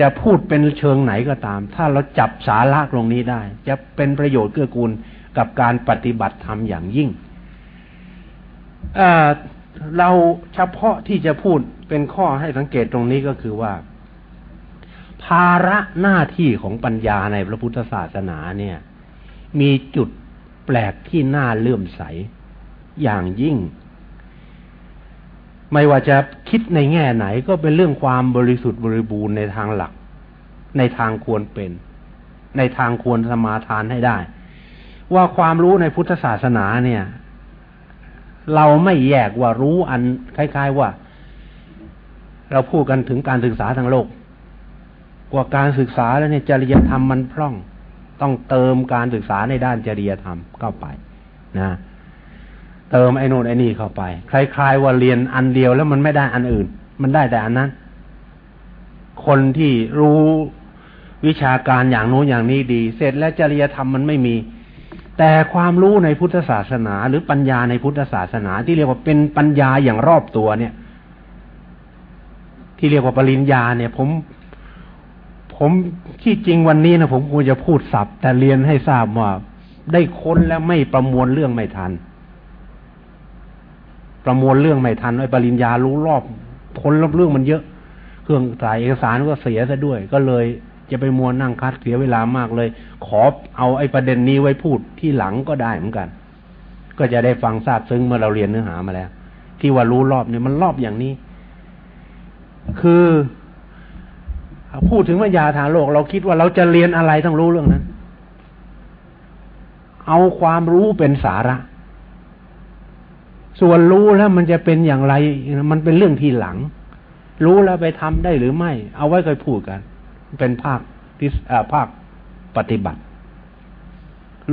จะพูดเป็นเชิงไหนก็ตาม ถ้าเราจับสาระตรงนี้ได้ จะเป็นประโยชน์เกื้อกูลกับการปฏิบัติธรรมอย่างยิ่ง เราเฉพาะที่จะพูดเป็นข้อให้สังเกตตรงนี้ก็คือว่า ภาระหน้าที่ของปัญญาในพระพุทธศาสนาเนี่ย มีจุดแปลกที่น่าเลื่อมใสอย่างยิ่ง ไม่ว่าจะคิดในแง่ไหนก็เป็นเรื่องความบริสุทธิ์บริบูรณ์ในทางหลัก ในทางควรเป็น ในทางควรสมาทานให้ได้ ว่าความรู้ในพุทธศาสนาเนี่ย เราไม่แยกว่ารู้อันคล้าย ๆว่า เราพูดกันถึงการศึกษาทางโลก กว่าการศึกษาแล้วเนี่ยจริยธรรมมันพร่อง ต้องเติมการศึกษาในด้านจริยธรรมเข้าไป นะเติมไอ้นู่นไอ้นี่เข้าไป คล้ายๆว่าเรียนอันเดียวแล้วมันไม่ได้อันอื่น มันได้แต่อันนั้น คนที่รู้วิชาการอย่างโน้นอย่างนี้ดี เสร็จแล้วจริยธรรมมันไม่มี แต่ความรู้ในพุทธศาสนา หรือปัญญาในพุทธศาสนา ที่เรียกว่าเป็นปัญญาอย่างรอบตัวเนี่ย ที่เรียกว่าปริญญาเนี่ย ผม ผมที่จริงวันนี้นะผมควรจะพูดสับแต่เรียนให้ทราบว่าได้ค้นแล้วไม่ประมวลเรื่องไม่ทัน ประมวลเรื่องไม่ทันไอ้ปริญญารู้รอบค้นรอบเรื่องมันเยอะ เครื่องถ่ายเอกสารก็เสียซะด้วย ก็เลย จะไปมัวนั่งคัดเสียเวลามากเลย ขอเอาไอ้ประเด็นนี้ไว้พูดที่หลังก็ได้เหมือนกัน ก็จะได้ฟังทราบซึ้งเมื่อเราเรียนเนื้อหามาแล้ว ที่ว่ารู้รอบเนี่ยมันรอบอย่างนี้ คือพูดถึงวิญญาทางโลก เราคิดว่าเราจะเรียนอะไรต้องรู้เรื่องนั้น เอาความรู้เป็นสาระ ส่วนรู้แล้วมันจะเป็นอย่างไร มันเป็นเรื่องทีหลัง รู้แล้วไปทำได้หรือไม่ เอาไว้ค่อยพูดกัน เป็นภาคที่ภาคปฏิบัติ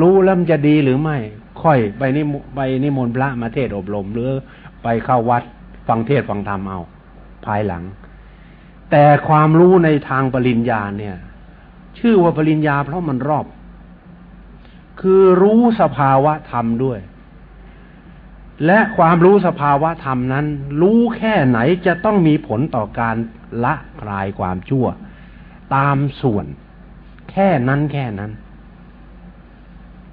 รู้แล้วมันจะดีหรือไม่ ค่อยไปนิไปนิมนต์พระมาเทศอบรม หรือไปเข้าวัดฟังเทศฟังธรรมเอา ภายหลัง แต่ความรู้ในทางปริญญาเนี่ย ชื่อว่าปริญญาเพราะมันรอบ คือรู้สภาวะธรรมด้วยและความรู้สภาวะธรรมนั้น รู้แค่ไหนจะต้องมีผลต่อการละคลายความชั่ว ตามส่วน แค่นั้นแค่นั้น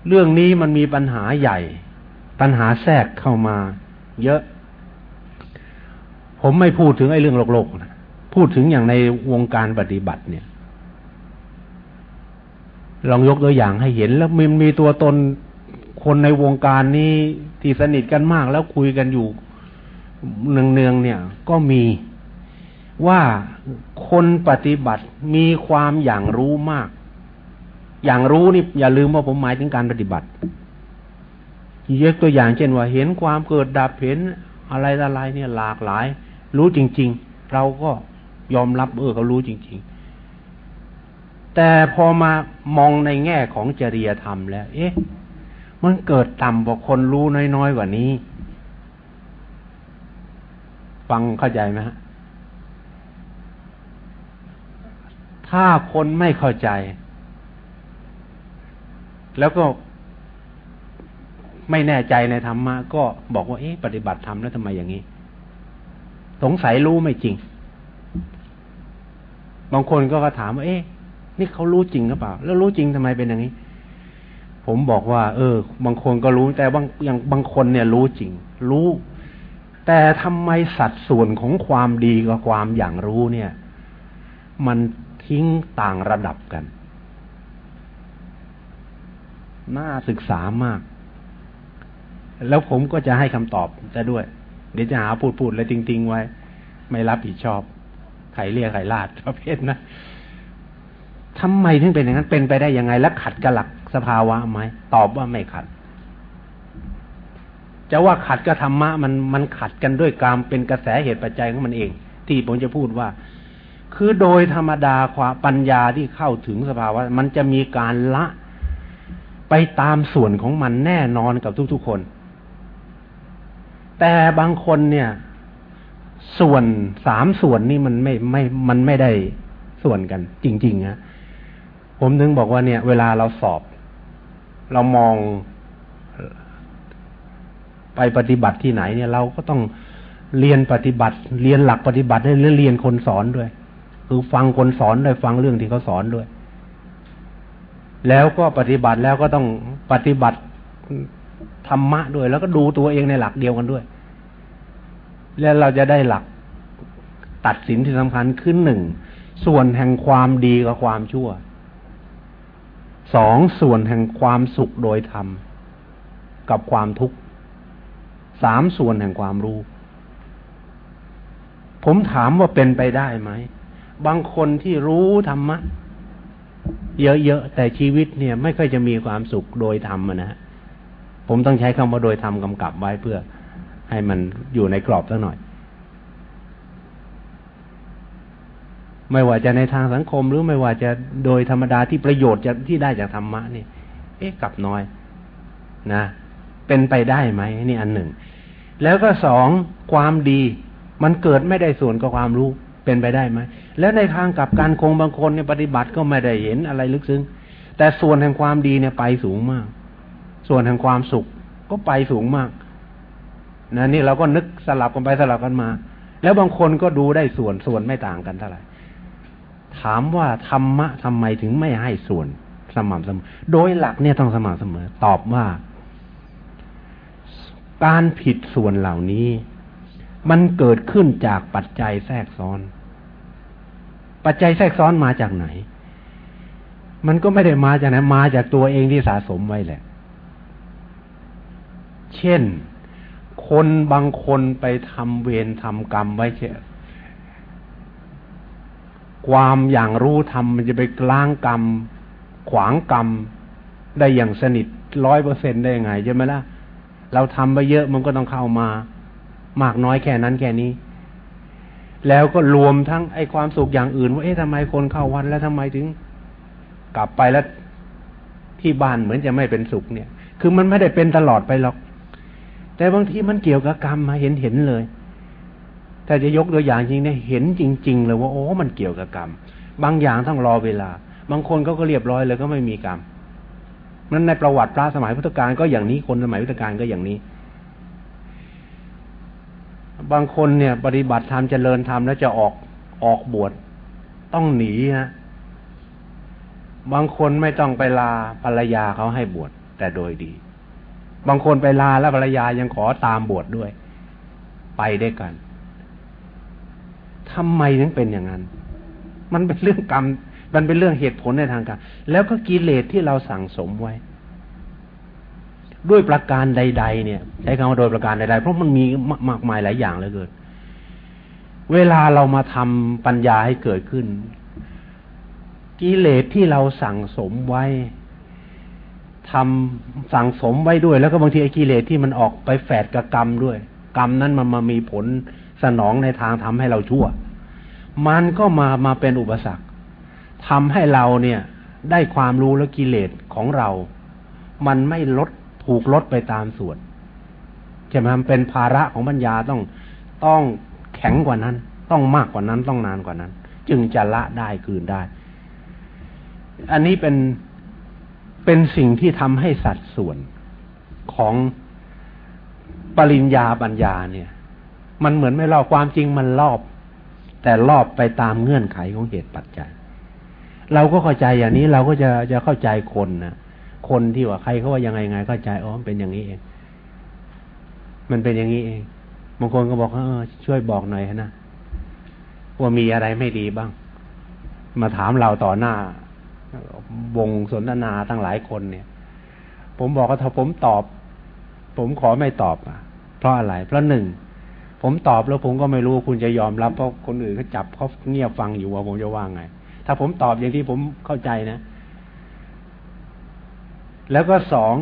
เรื่องนี้มันมีปัญหาใหญ่ ปัญหาแทรกเข้ามา เยอะ ผมไม่พูดถึงไอ้เรื่องโลกๆนะพูดถึงอย่างในวงการปฏิบัติเนี่ย ลองยกตัวอย่างให้เห็นแล้วมันมีตัวตนคนในวงการนี้ที่สนิทกันมากแล้วคุยกันอยู่เนืองๆเนี่ย ก็มี ว่าคนปฏิบัติมีความอย่างรู้มาก อย่างรู้นี่อย่าลืมว่าผมหมายถึงการปฏิบัติยกตัวอย่างเช่นว่าเห็นความเกิดดับเห็นอะไรอะไรเนี่ยหลากหลาย รู้จริง ๆ เราก็ยอมรับเออเขารู้จริง ๆ แต่พอมามองในแง่ของจริยธรรมแล้ว เอ๊ะ มันเกิดต่ำกว่าคนรู้น้อยๆกว่านี้ ฟังเข้าใจไหมฮะ ถ้าคนไม่เข้าใจ แล้วก็ไม่แน่ใจในธรรมะก็บอกว่าเอ๊ะปฏิบัติธรรมแล้วทำไมอย่างนี้ สงสัยรู้ไม่จริง บางคนก็ถามว่าเอ๊ะนี่เขารู้จริงหรือเปล่า แล้วรู้จริงทำไมเป็นอย่างนี้ ผมบอกว่า เออ บางคนก็รู้แต่บางอย่างบางคนเนี่ย รู้จริง รู้ แต่ทำไมสัดส่วนของความดีกับความอย่างรู้เนี่ย มัน ทิ้งต่างระดับกัน น่าศึกษามาก แล้วผมก็จะให้คำตอบจะด้วย เดี๋ยวจะหาพูดพูดแล้วทิ้งๆ ไว้ ไม่รับผิดชอบไข่เรียกไข่ลาดประเภทนะทำไมถึงเป็นอย่างนั้นเป็นไปได้ยังไง และขัดกับหลักสภาวะไหมตอบว่าไม่ขัดจะว่าขัดกับธรรมะมันมันขัดกันด้วยกรรมเป็นกระแสเหตุปัจจัยของมันเอง ที่ผมจะพูดว่า คือโดยธรรมดาความปัญญาที่เข้าถึงสภาวะ มันจะมีการละไปตามส่วนของมันแน่นอนกับทุกๆคน แต่บางคนเนี่ย ส่วนสามส่วนนี่มันไม่ไม่มันไม่ได้ส่วนกัน จริงๆนะผมถึงบอกว่าเนี่ย เวลาเราสอบ เรามองไปปฏิบัติที่ไหนเนี่ยเราก็ต้องเรียนปฏิบัติ เรียนหลักปฏิบัติได้เรียนคนสอนด้วย คือฟังคนสอนด้วยฟังเรื่องที่เขาสอนด้วย แล้วก็ปฏิบัติแล้วก็ต้องปฏิบัติธรรมะด้วย แล้วก็ดูตัวเองในหลักเดียวกันด้วย แล้วเราจะได้หลักตัดสินที่สำคัญขึ้นหนึ่ง ส่วนแห่งความดีกับความชั่วสองส่วนแห่งความสุขโดยธรรม กับความทุกข์สามส่วนแห่งความรู้ ผมถามว่าเป็นไปได้ไหม บางคนที่รู้ธรรมะ เยอะๆแต่ชีวิตเนี่ย ไม่ค่อยจะมีความสุขโดยธรรมนะฮะผมต้องใช้คำว่าโดยธรรมกำกับไว้เพื่อให้มันอยู่ในกรอบสักหน่อย ไม่ว่าจะในทางสังคมหรือไม่ว่าจะโดยธรรมดาที่ประโยชน์จะที่ได้จากธรรมะนี่ เอ๊ะกลับน้อย นะ เป็นไปได้ไหมนี่อันหนึ่ง แล้วก็สองความดี มันเกิดไม่ได้ส่วนกับความรู้ เป็นไปได้ไหมแล้วในทางกับการคงบางคนเนี่ยปฏิบัติก็ไม่ได้เห็นอะไรลึกซึ้งแต่ส่วนแห่งความดีเนี่ยไปสูงมาก ส่วนแห่งความสุขก็ไปสูงมากนะนี่เราก็นึกสลับกันไปสลับกันมา แล้วบางคนก็ดูได้ส่วนส่วนไม่ต่างกันเท่าไหร่ถามว่าธรรมะทำไมถึงไม่ให้ส่วนสม่ำเสมอ โดยหลักเนี่ยต้องสม่ำเสมอ ตอบว่า การผิดส่วนเหล่านี้ มันเกิดขึ้นจากปัจจัยแทรกซ้อน ปัจจัยแทรกซ้อนมาจากไหน มันก็ไม่ได้มาจากไหนมาจากตัวเองที่สะสมไว้แหละ เช่น คนบางคนไปทำเวรทำกรรมไว้เช่ความอย่างรู้ทำมันจะไปล้างกรรม ขวางกรรม ได้อย่างสนิทร้อยเปอร์เซ็นได้ยังไงใช่ไหมล่ะ เราทำไปเยอะมันก็ต้องเข้ามา มากน้อยแค่นั้นแค่นี้ แล้วก็รวมทั้งไอ้ความสุขอย่างอื่น ว่าเอ๊ะทำไมคนเข้าวัดแล้วทำไมถึง กลับไปแล้วที่บ้านเหมือนจะไม่เป็นสุขเนี่ย คือมันไม่ได้เป็นตลอดไปหรอก แต่บางทีมันเกี่ยวกับกรรมมาเห็นเห็นเลยถ้าจะยกตัวอย่างจริงเนี่ยเห็นจริง ๆ เลยว่าโอ้มันเกี่ยวกับกรรม บางอย่างต้องรอเวลา บางคนเขาก็เรียบร้อยเลยก็ไม่มีกรรมนั้นในประวัติพระสมัยพุทธกาลก็อย่างนี้คนสมัยพุทธกาลก็อย่างนี้ บางคนเนี่ย ปฏิบัติธรรมเจริญธรรมแล้วจะออกออกบวชต้องหนีฮะบางคนไม่ต้องไปลาภรรยาเขาให้บวชแต่โดยดี บางคนไปลาแล้วภรรยายังขอตามบวชดด้วย ไปได้กันทำไมถึงเป็นอย่างนั้น มันเป็นเรื่องกรรม มันเป็นเรื่องเหตุผลในทางการ แล้วก็กิเลสที่เราสั่งสมไว้ ด้วยประการใด ๆ เนี่ย ใช้คำว่าโดยประการใดๆ เพราะมันมีมากมายหลายอย่างเลยเกิดเวลาเรามาทำปัญญาให้เกิดขึ้น กิเลสที่เราสั่งสมไว้ทำสั่งสมไว้ด้วย แล้วก็บางทีไอ้กิเลสที่มันออกไปแฝดกับกรรมด้วย กรรมนั้นมันมามีผลสนองในทางทำให้เราชั่ว มันก็มามาเป็นอุปสรรคทำให้เราเนี่ย ได้ความรู้และกิเลสของเรา มันไม่ลด ถูกลดไปตามส่วนใช่ไหมมันเป็นภาระของปัญญาต้องต้องแข็งกว่านั้น ต้องมากกว่านั้นต้องนานกว่านั้น จึงจะละได้คืนได้ อันนี้เป็นเป็นสิ่งที่ทำให้สัดส่วนของปริญญาปัญญาเนี่ย มันเหมือนไม่รอบความจริงมันรอบ แต่รอบไปตามเงื่อนไขของเหตุปัจจัย เราก็เข้าใจอย่างนี้เราก็จะจะเข้าใจคนนะ คนที่ว่าใครเขาว่ายังไงไงเข้าใจอ๋อเป็นอย่างนี้เอง มันเป็นอย่างนี้เองบางคนก็บอกเออช่วยบอกหน่อยนะว่ามีอะไรไม่ดีบ้าง มาถามเราต่อหน้า วงสนทนาตั้งหลายคนเนี่ย ผมบอกว่าถ้าผมตอบ ผมขอไม่ตอบอะ เพราะอะไร เพราะหนึ่งผมตอบแล้วผมก็ไม่รู้คุณจะยอมรับเพราะคนอื่นเขาจับเขาเงียบฟังอยู่ว่าผมจะว่าไง ถ้าผมตอบอย่างที่ผมเข้าใจนะ แล้วก็สอง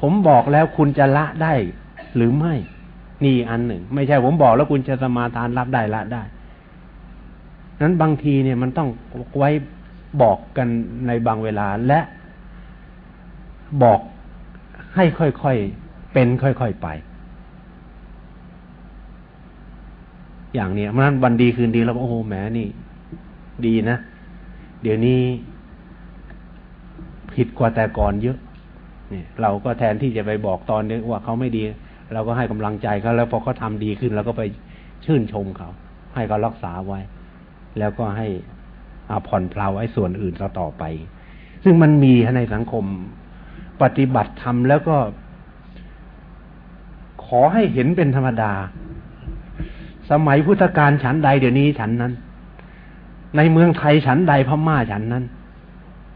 ผมบอกแล้วคุณจะละได้ หรือไม่นี่อันหนึ่ง ไม่ใช่ผมบอกแล้วคุณจะสมาทานรับได้ละได้ นั้นบางทีเนี่ยมันต้องไว้บอกกันในบางเวลาและบอกให้ค่อยๆเป็นค่อยๆไป อย่างเนี้ยมันวันดีคืนดีแล้วโอ้โหแหมนี่ ดีนะ เดี๋ยวนี้ผิดกว่าแต่ก่อนเยอะ เนี่ยเราก็แทนที่จะไปบอกตอนนี้ว่าเขาไม่ดี เราก็ให้กำลังใจเขาแล้วพอเขาทาดีขึ้นเราก็ไปชื่นชมเขา ให้เขารักษาไว้ แล้วก็ให้อผ่อนเพลาไอ้ส่วนอื่นต่อไป ซึ่งมันมีในสังคมปฏิบัติธรรมแล้วก็ ขอให้เห็นเป็นธรรมดา สมัยพุทธกาลฉันใดเดี๋ยวนี้ฉันนั้น ในเมืองไทยฉันใดพม่าฉันนั้น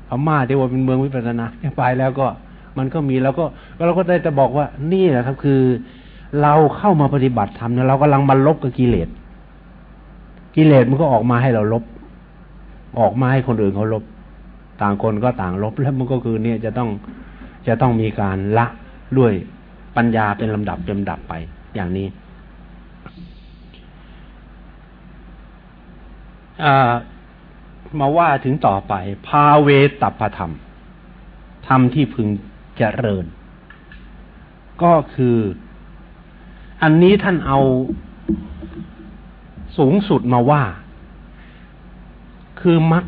พม่าที่ว่าเป็นเมืองวิปัสสนาไปแล้วก็ มันก็มีแล้วก็เราก็ได้จะบอกว่า นี่แหละครับ คือ เราเข้ามาปฏิบัติธรรมเนี่ยเรากำลังบรรลบกับกิเลสกิเลสมันก็ออกมาให้เราลบ ออกมาให้คนอื่นเขาลบ ต่างคนก็ต่างลบแล้วมันก็คือเนี่ยจะต้องจะต้องมีการละด้วยปัญญาเป็นลำดับเป็นลำดับไป อย่างนี้มาว่าถึงต่อไป ภาเวตัพธรรม ธรรมที่พึง เจริญ ก็คือ อันนี้ท่านเอาสูงสุดมาว่า คือมรรค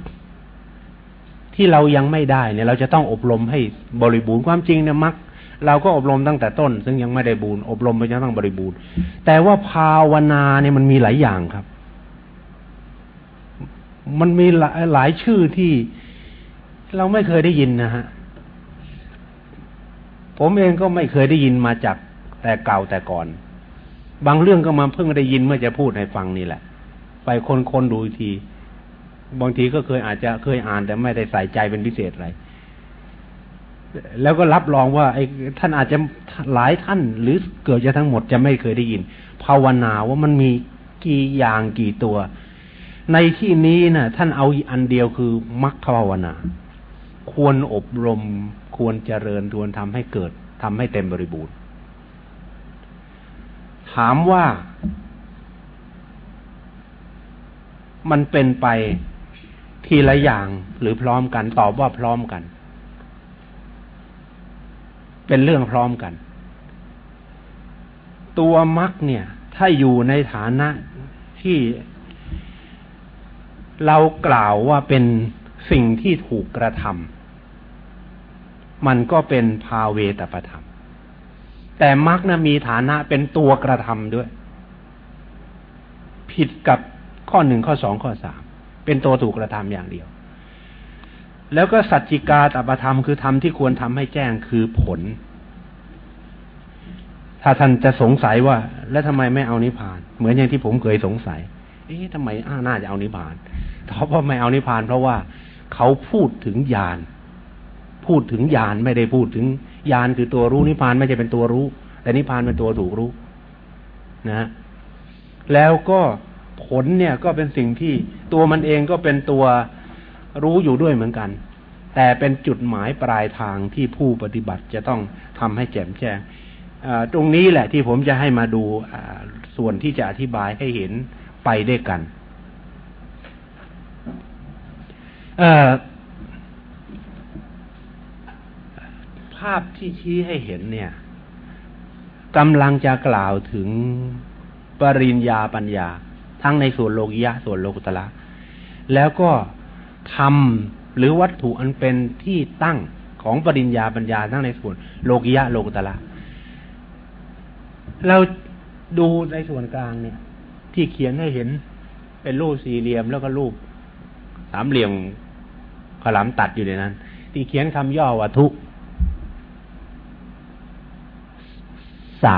ที่เรายังไม่ได้เนี่ย เราจะต้องอบรมให้บริบูรณ์ความจริงเนี่ยมักเราก็อบรมตั้งแต่ต้น ซึ่งยังไม่ได้บูรณ์อบรมไปจนต้องบริบูรณ์ แต่ว่าภาวนาเนี่ยมันมีหลายอย่างครับ มันมีหลายหลายชื่อที่เราไม่เคยได้ยินนะฮะ ผมเองก็ไม่เคยได้ยินมาจากแต่เก่าแต่ก่อน บางเรื่องก็มาเพิ่งได้ยินเมื่อจะพูดให้ฟังนี่แหละ ไปคนๆดูที บางทีก็เคยอาจจะเคยอ่านแต่ไม่ได้ใส่ใจเป็นพิเศษอะไร แล้วก็รับรองว่าไอ้ท่านอาจจะหลายท่าน หรือเกือบจะทั้งหมดจะไม่เคยได้ยิน ภาวนาว่ามันมีกี่อย่างกี่ตัว ในที่นี้นะ่ะ ท่านเอาอันเดียวคือมรรคภาวนา ควรอบรม ควรเจริญควรทำให้เกิดทำให้เต็มบริบูรณ์ ถามว่ามันเป็นไปทีละอย่างหรือพร้อมกันตอบว่าพร้อมกัน เป็นเรื่องพร้อมกัน ตัวมรรคเนี่ย ถ้าอยู่ในฐานะที่เรากล่าวว่าเป็นสิ่งที่ถูกกระทำ มันก็เป็นภาเวตประธรรม แต่มรรคนะมีฐานะเป็นตัวกระทำด้วย ผิดกับข้อหนึ่งข้อสองข้อสามเป็นตัวถูกกระทำอย่างเดียว แล้วก็สัจจิกาตประธรรมคือธรรมที่ควรทำให้แจ้งคือผล ถ้าท่านจะสงสัยว่า แล้วทำไมไม่เอานิพพาน เหมือนอย่างที่ผมเคยสงสัย เอ๊ะทำไมอ้าน่าจะเอานิพพานเพราะว่าไม่เอานิพพาน เพราะว่าเขาพูดถึงญาณ พูดถึงญาณไม่ได้พูดถึงญาณคือตัวรู้นิพพานไม่ใช่เป็นตัวรู้ แต่นิพพานเป็นตัวถูกรู้นะแล้วก็ผลเนี่ยก็เป็นสิ่งที่ตัวมันเองก็เป็นตัวรู้อยู่ด้วยเหมือนกัน แต่เป็นจุดหมายปลายทางที่ผู้ปฏิบัติจะต้องทำให้แจ่มแจ้งตรงนี้แหละที่ผมจะให้มาดูส่วนที่จะอธิบายให้เห็นไปด้วยกันภาพที่ชี้ให้เห็นเนี่ยกำลังจะกล่าวถึงปริญญาปัญญา ทั้งในส่วนโลกิยะส่วนโลกุตละ แล้วก็ทำหรือวัตถุอันเป็นที่ตั้งของปริญญาปัญญาทั้งในส่วนโลกิยะโลกุตละเราดูในส่วนกลางเนี่ย ที่เขียนให้เห็นเป็นรูปสี่เหลี่ยมแล้วก็รูปสามเหลี่ยมขลามตัดอยู่ในนั้น ที่เขียนคำย่อวัตถุ สะ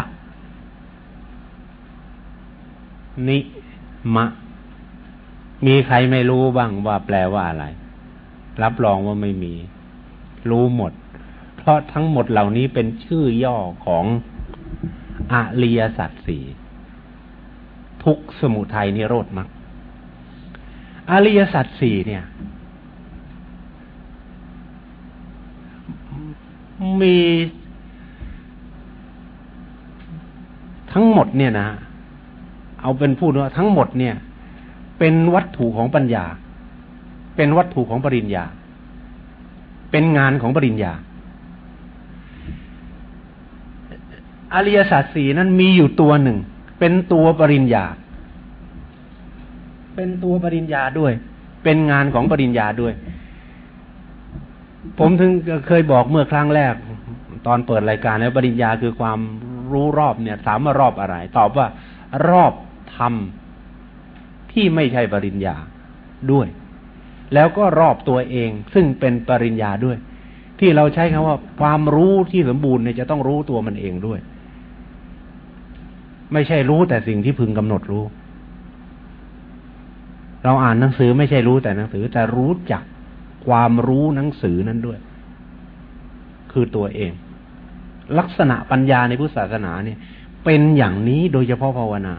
นิมะ มีใครไม่รู้บ้างว่าแปลว่าอะไร รับรองว่าไม่มี รู้หมด เพราะทั้งหมดเหล่านี้เป็นชื่อย่อของอริยสัจสี่ทุกสมุทัยนิโรธมรรคอริยสัจสี่เนี่ย มี ทั้งหมดเนี่ยนะ เอาเป็นพูดว่าทั้งหมดเนี่ย เป็นวัตถุของปัญญา เป็นวัตถุของปริญญา เป็นงานของปริญญา อริยสัจสี่นั้นมีอยู่ตัวหนึ่ง เป็นตัวปริญญา เป็นตัวปริญญาด้วย เป็นงานของปริญญาด้วย ผมถึงเคยบอกเมื่อครั้งแรก ตอนเปิดรายการแล้วปริญญาคือความ รู้รอบเนี่ยถามว่ารอบอะไร ตอบว่ารอบธรรมที่ไม่ใช่ปริญญาด้วย แล้วก็รอบตัวเอง ซึ่งเป็นปริญญาด้วย ที่เราใช้คำว่าความรู้ที่สมบูรณ์เนี่ยจะต้องรู้ตัวมันเองด้วย ไม่ใช่รู้แต่สิ่งที่พึงกำหนดรู้ เราอ่านหนังสือไม่ใช่รู้แต่หนังสือ แต่รู้จักความรู้หนังสือนั้นด้วย คือตัวเอง ลักษณะปัญญาในพุทธศาสนาเนี่ย เป็นอย่างนี้โดยเฉพาะภาวนา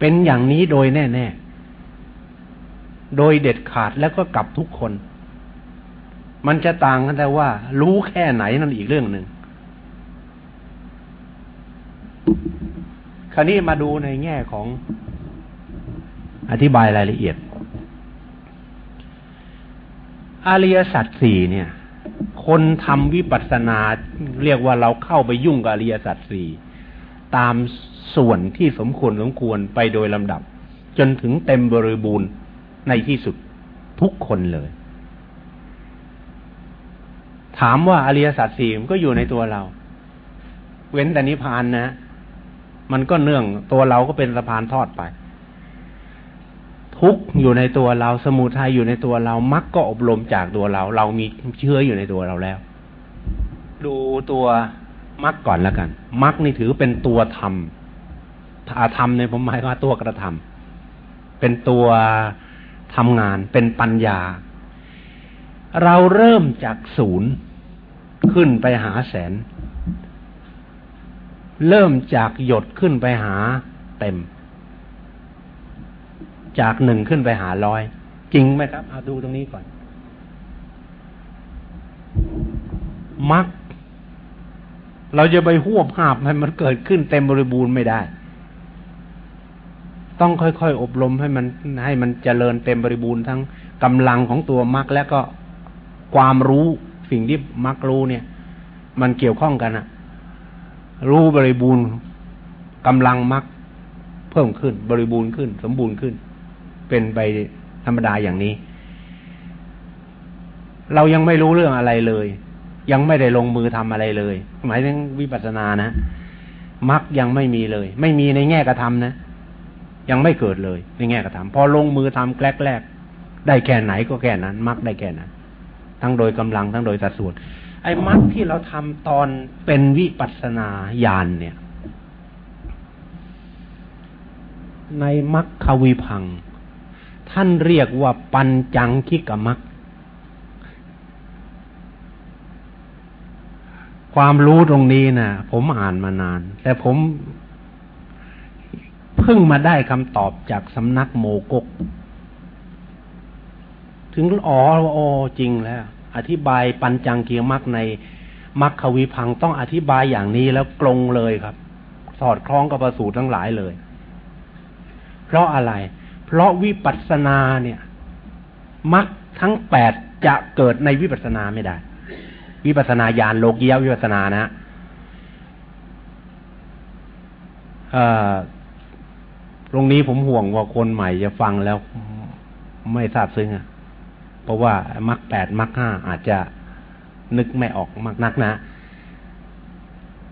เป็นอย่างนี้โดยแน่ๆ โดยเด็ดขาดแล้วก็กลับทุกคน มันจะต่างกันแต่ว่า รู้แค่ไหนนั่นอีกเรื่องหนึ่งคราวนี้มาดูในแง่ของอธิบายรายละเอียด อริยสัจสี่เนี่ย คนทำวิปัสสนา เรียกว่าเราเข้าไปยุ่งกับอริยสัจสี่ตามส่วนที่สมควรสมควรไปโดยลำดับ จนถึงเต็มบริบูรณ์ในที่สุดทุกคนเลย ถามว่าอริยสัจสี่มันก็อยู่ในตัวเรา เว้นแต่นิพพานนะ มันก็เนื่องตัวเราก็เป็นสะพานทอดไป ทุกอยู่ในตัวเราสมุทัยอยู่ในตัวเรามักก็อบรมจากตัวเรา เรามีเชื้ออยู่ในตัวเราแล้ว ดูตัวมักก่อนแล้วกัน มักนี่ถือเป็นตัวธรรมอาธรรมในผมหมายว่าตัวกระทำเป็นตัวทำงานเป็นปัญญา เราเริ่มจากศูนย์ขึ้นไปหาแสน เริ่มจากหยดขึ้นไปหาเต็ม จากหนึ่งขึ้นไปหาร้อย จริงไหมครับเอาดูตรงนี้ก่อนมักเราจะไปหวบหาบให้มันเกิดขึ้นเต็มบริบูรณ์ไม่ได้ ต้องค่อยๆอบรมให้มันให้มันเจริญเต็มบริบูรณ์ทั้งกำลังของตัวมักและก็ความรู้สิ่งที่มักรู้เนี่ย มันเกี่ยวข้องกันอะรู้บริบูรณ์กำลังมักเพิ่มขึ้น บริบูรณ์ขึ้น สมบูรณ์ขึ้น เป็นไปธรรมดาอย่างนี้ เรายังไม่รู้เรื่องอะไรเลย ยังไม่ได้ลงมือทำอะไรเลย หมายถึงวิปัสสนานะมักยังไม่มีเลย ไม่มีในแง่กระทำนะ ยังไม่เกิดเลยในแง่กระทำพอลงมือทำแกลกแรกได้แค่ไหนก็แค่นั้น มักได้แค่นั้น ทั้งโดยกำลังทั้งโดยสัดส่วน ไอ้มักที่เราทำตอนเป็นวิปัสสนาญาณเนี่ย ในมักควิพัง ท่านเรียกว่าปัญจังคิกมักความรู้ตรงนี้นะผมอ่านมานาน แต่ผมเพิ่งมาได้คำตอบจากสำนักโมกก ถึงอ๋อโอจริงแล้ว อธิบายปัญจังเกียมักในมักควิพังต้องอธิบายอย่างนี้แล้วกลงเลยครับ สอดคล้องกับประสูตรทั้งหลายเลย เพราะอะไร เพราะวิปัสสนาเนี่ยมรรคทั้งแปดจะเกิดในวิปัสสนาไม่ได้ วิปัสสนาญาณโลกียวิปัสสนานะตรงนี้ผมห่วงว่าคนใหม่จะฟังแล้วไม่ทราบซึ้งอะ เพราะว่ามรรคแปดมรรคห้าอาจจะนึกไม่ออกมากนักนะ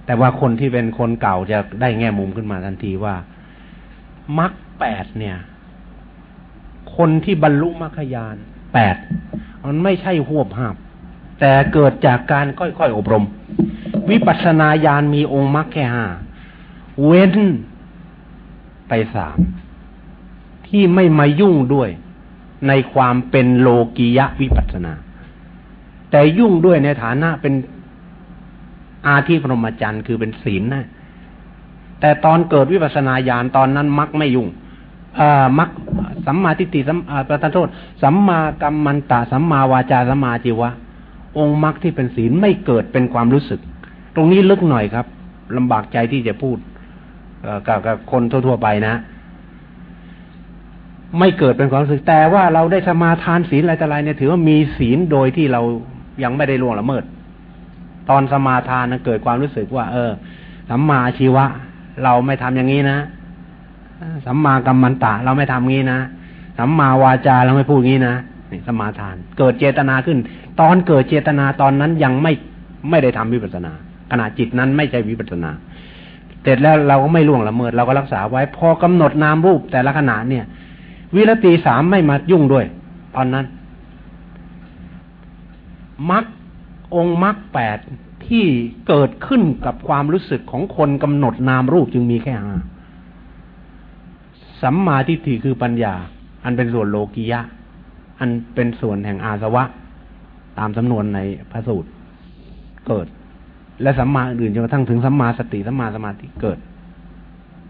แต่ว่าคนที่เป็นคนเก่าจะได้แง่มุมขึ้นมาทันทีว่ามรรคแปดเนี่ย คนที่บรรลุมรรคยานแปดมันไม่ใช่หวบหาบแต่เกิดจากการค่อยๆอบรม วิปัสสนาญาณมีองค์มรรคแค่ห้าเว้นไปสามที่ไม่มายุ่งด้วยในความเป็นโลกียะวิปัสสนา แต่ยุ่งด้วยในฐานะเป็นอาทิพรหมจรรย์คือเป็นศีลนะแต่ตอนเกิดวิปัสสนาญาณตอนนั้นมักไม่ยุ่ง มักสัมมาทิฏฐิสัมประทานโทษ สัมมากัมมันตะสัมมาวาจาสัมมาจิวะ องค์มรรคที่เป็นศีลไม่เกิดเป็นความรู้สึก ตรงนี้ลึกหน่อยครับลำบากใจที่จะพูดกับกับคนทั่ว ๆ ไปนะ ไม่เกิดเป็นความรู้สึก แต่ว่าเราได้สมาทานศีลอะไรต่ออะไรเนี่ยถือว่ามีศีลโดยที่เรายังไม่ได้ล่วงละเมิด ตอนสมาทานนะเกิดความรู้สึกว่า เออสัมมาชีวะ เราไม่ทำอย่างนี้นะ สัมมากัมมันตะ เราไม่ทำงี้นะสัมมาวาจาเราไม่พูดงี้นะนี่สมาทาน เกิดเจตนาขึ้น ตอนเกิดเจตนาตอนนั้นยังไม่ไม่ได้ทำวิปัสสนา ขณะจิตนั้นไม่ใช่วิปัสสนาเสร็จแล้วเราก็ไม่ล่วงละเมิดเราก็รักษาไว้ พอกำหนดนามรูปแต่ละขณะเนี่ย วิรตีสามไม่มายุ่งด้วย ตอนนั้นมักองค์มักแปดที่เกิดขึ้นกับความรู้สึกของคนกำหนดนามรูปจึงมีแค่ห้า สัมมาทิฏฐิคือปัญญา อันเป็นส่วนโลกิยะ อันเป็นส่วนแห่งอาสวะ ตามสำนวนในพระสูตรเกิด และสัมมาอื่นจนกระทั่งถึงสัมมาสติสัมมาสมาธิเกิด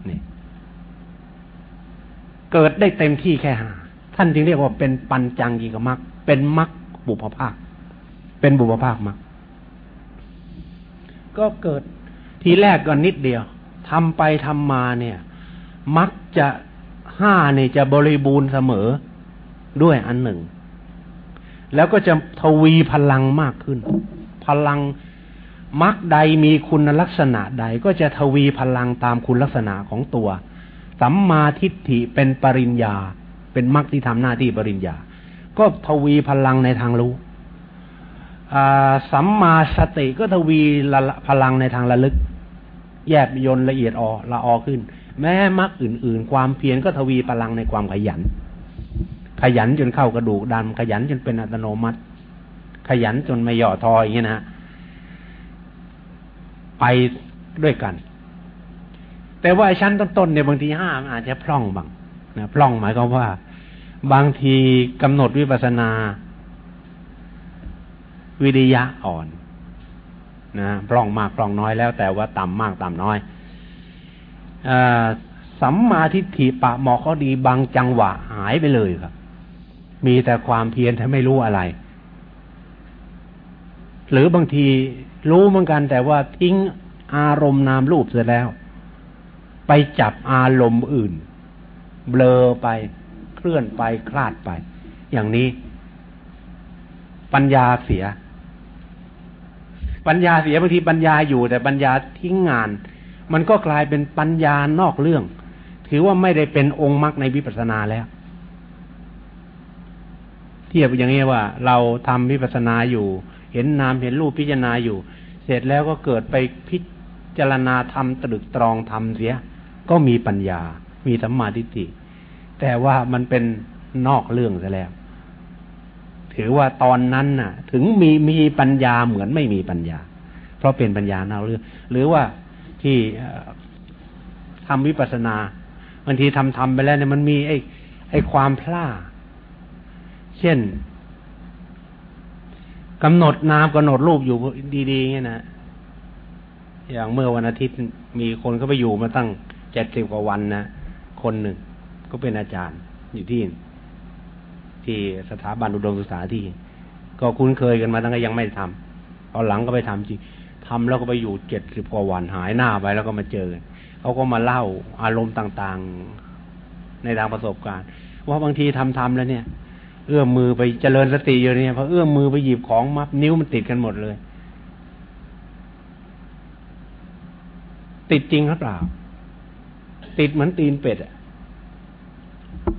นี่เกิดได้เต็มที่แค่ห้าท่านจึงเรียกว่าเป็นปัญจังกิกมักเป็นมักบุพภาค เป็นบุพภาคมักก็เกิดทีแรกก็นิดเดียวทำไปทำมาเนี่ย มักจะ ห้าเนี่ยจะบริบูรณ์เสมอด้วยอันหนึ่ง แล้วก็จะทวีพลังมากขึ้น พลังมักใดมีคุณลักษณะใดก็จะทวีพลังตามคุณลักษณะของตัว สัมมาทิฏฐิเป็นปริญญา เป็นมรรคที่ทำหน้าที่ปริญญา ก็ทวีพลังในทางรู้สัมมาสติก็ทวีพลังในทางระลึก แยบยนละเอียดออละออขึ้น แม้มรรคอื่น ๆ ความเพียรก็ทวีพลังในความขยัน ขยันจนเข้ากระดูกดำขยันจนเป็นอัตโนมัติ ขยันจนไม่หย่อทออย่างนี้นะไปด้วยกัน แต่ว่าชั้นต้นๆเนี่ยบางทีห้ามอาจจะพร่องบางนะพร่องหมายความว่า บางทีกำหนดวิปัสนา วิริยะอ่อนนะปล่องมากปล่องน้อยแล้วแต่ว่าต่ำมากต่ำน้อย สัมมาทิฏฐิปะหมอเขาดีบางจังหวะหายไปเลยครับ มีแต่ความเพียรแต่ไม่รู้อะไร หรือบางทีรู้เหมือนกันแต่ว่าทิ้งอารมณ์นามรูปเสร็จแล้ว ไปจับอารมณ์อื่น เบลอไปเคลื่อนไปคลาดไป อย่างนี้ ปัญญาเสีย ปัญญาเสียบางทีปัญญาอยู่แต่ปัญญาทิ้งงาน มันก็กลายเป็นปัญญานอกเรื่อง ถือว่าไม่ได้เป็นองค์มรรคในวิปัสสนาแล้ว เทียบอย่างนี้ว่า เราทำวิปัสสนาอยู่ เห็นนามเห็นรูปพิจารณาอยู่ เสร็จแล้วก็เกิดไปพิจารณาทำตรึกตรองทำเสีย ก็มีปัญญา มีสัมมาทิฏฐิแต่ว่ามันเป็นนอกเรื่องซะแล้ว ถือว่าตอนนั้นน่ะ ถึงมีมีปัญญาเหมือนไม่มีปัญญา เพราะเป็นปัญญาเนาเรื่อง หรือว่า ที่ทำวิปัสสนาบางทีทำทำไปแล้วเนี่ยมันมีไอ้ไอ้ความพลาดเช่นกำหนดนามกำหนดรูปอยู่ดีๆเงี้ยนะอย่างเมื่อวันอาทิตย์มีคนเขาไปอยู่มาตั้งเจ็ดสิบกว่าวันนะคนหนึ่งก็เป็นอาจารย์อยู่ที่ ที่สถาบันอุดมศึกษาที่ ก็คุ้นเคยกันมาตั้งแต่ยังไม่ทำตอนหลังก็ไปทำจริง ทำแล้วก็ไปอยู่เจ็ดสิบกว่าวันหายหน้าไปแล้วก็มาเจอ เขาก็มาเล่าอารมณ์ต่างๆ ในทางประสบการณ์ ว่าบางทีทำทำแล้วเนี่ย เอื้อมมือไปเจริญสติอยู่เนี่ยพอเอื้อมมือไปหยิบของมัดนิ้วมันติดกันหมดเลย ติดจริงหรือเปล่า ติดเหมือนตีนเป็ดอะ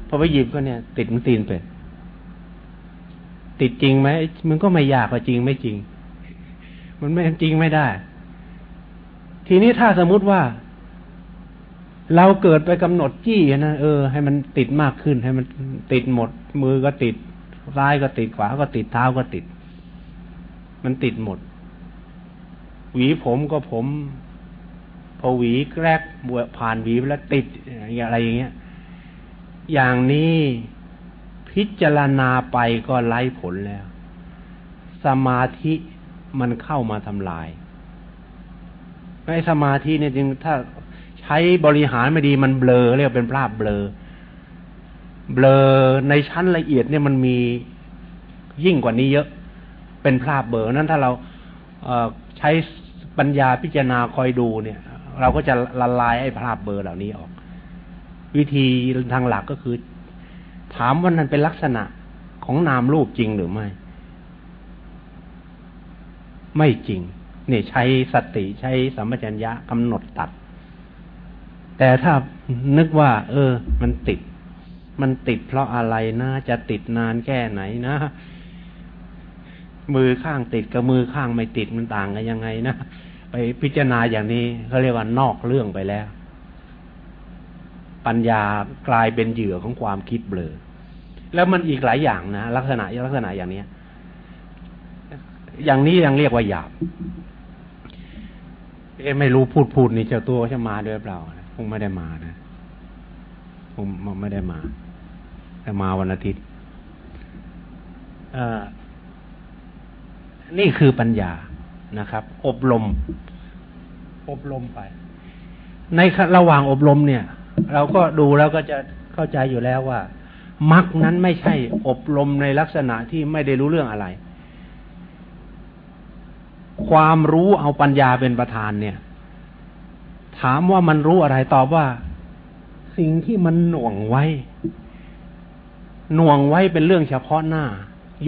พอไปหยิบก็เนี่ย ติดเหมือนตีนเป็ด ติดจริงไหมมันก็ไม่ยากว่าจริงไม่จริง มันไม่จริงไม่ได้ ทีนี้ถ้าสมมุติว่า เราเกิดไปกำหนดจี้นะเออ ให้มันติดมากขึ้น ให้มันติดหมด มือก็ติดซ้ายก็ติดขวาก็ติดเท้าก็ติด มันติดหมด หวีผมก็ผม พอหวีแกรกบวผ่านหวีแล้วติดอะไรอย่างเงี้ย อย่างนี้พิจารณาไปก็ไร้ผลแล้ว สมาธิ มันเข้ามาทำลายในสมาธิเนี่ยจึงถ้าใช้บริหารไม่ดีมันเบลอเรียกเป็นภาพเบลอ เบลอในชั้นละเอียดเนี่ยมันมียิ่งกว่านี้เยอะ เป็นภาพเบลอนั้นถ้าเราใช้ปัญญาพิจารณาคอยดูเนี่ย เราก็จะละลายไอ้ภาพเบลอเหล่านี้ออก วิธีทางหลักก็คือ ถามว่านั้นเป็นลักษณะของนามรูปจริงหรือไม่ ไม่จริงนี่ใช้สติใช้สัมปชัญญะกำหนดตัด แต่ถ้านึกว่า เออ มันติด มันติดเพราะอะไรนะจะติดนานแค่ไหนนะมือข้างติดกับมือข้างไม่ติดมันต่างกันยังไงนะไปพิจารณาอย่างนี้เขาเรียกว่านอกเรื่องไปแล้ว ปัญญากลายเป็นเหยื่อของความคิดเบลอแล้วมันอีกหลายอย่างนะลักษณะลักษณะอย่างนี้ อย่างนี้ยังเรียกว่าหยาบ เอ๊ไม่รู้พูดพูดนี่เจ้าตัวจะมาด้วยเปล่าคงไม่ได้มานะคงไม่ได้มา แต่มาวันอาทิตย์อนี่คือปัญญานะครับ อบรม อบรมไป ในระหว่างอบรมเนี่ย เราก็ดูแล้วก็จะเข้าใจอยู่แล้วว่ามักนั้นไม่ใช่อบรมในลักษณะที่ไม่ได้รู้เรื่องอะไร ความรู้เอาปัญญาเป็นประธานเนี่ย ถามว่ามันรู้อะไรตอบว่า สิ่งที่มันหน่วงไว้ หน่วงไว้เป็นเรื่องเฉพาะหน้า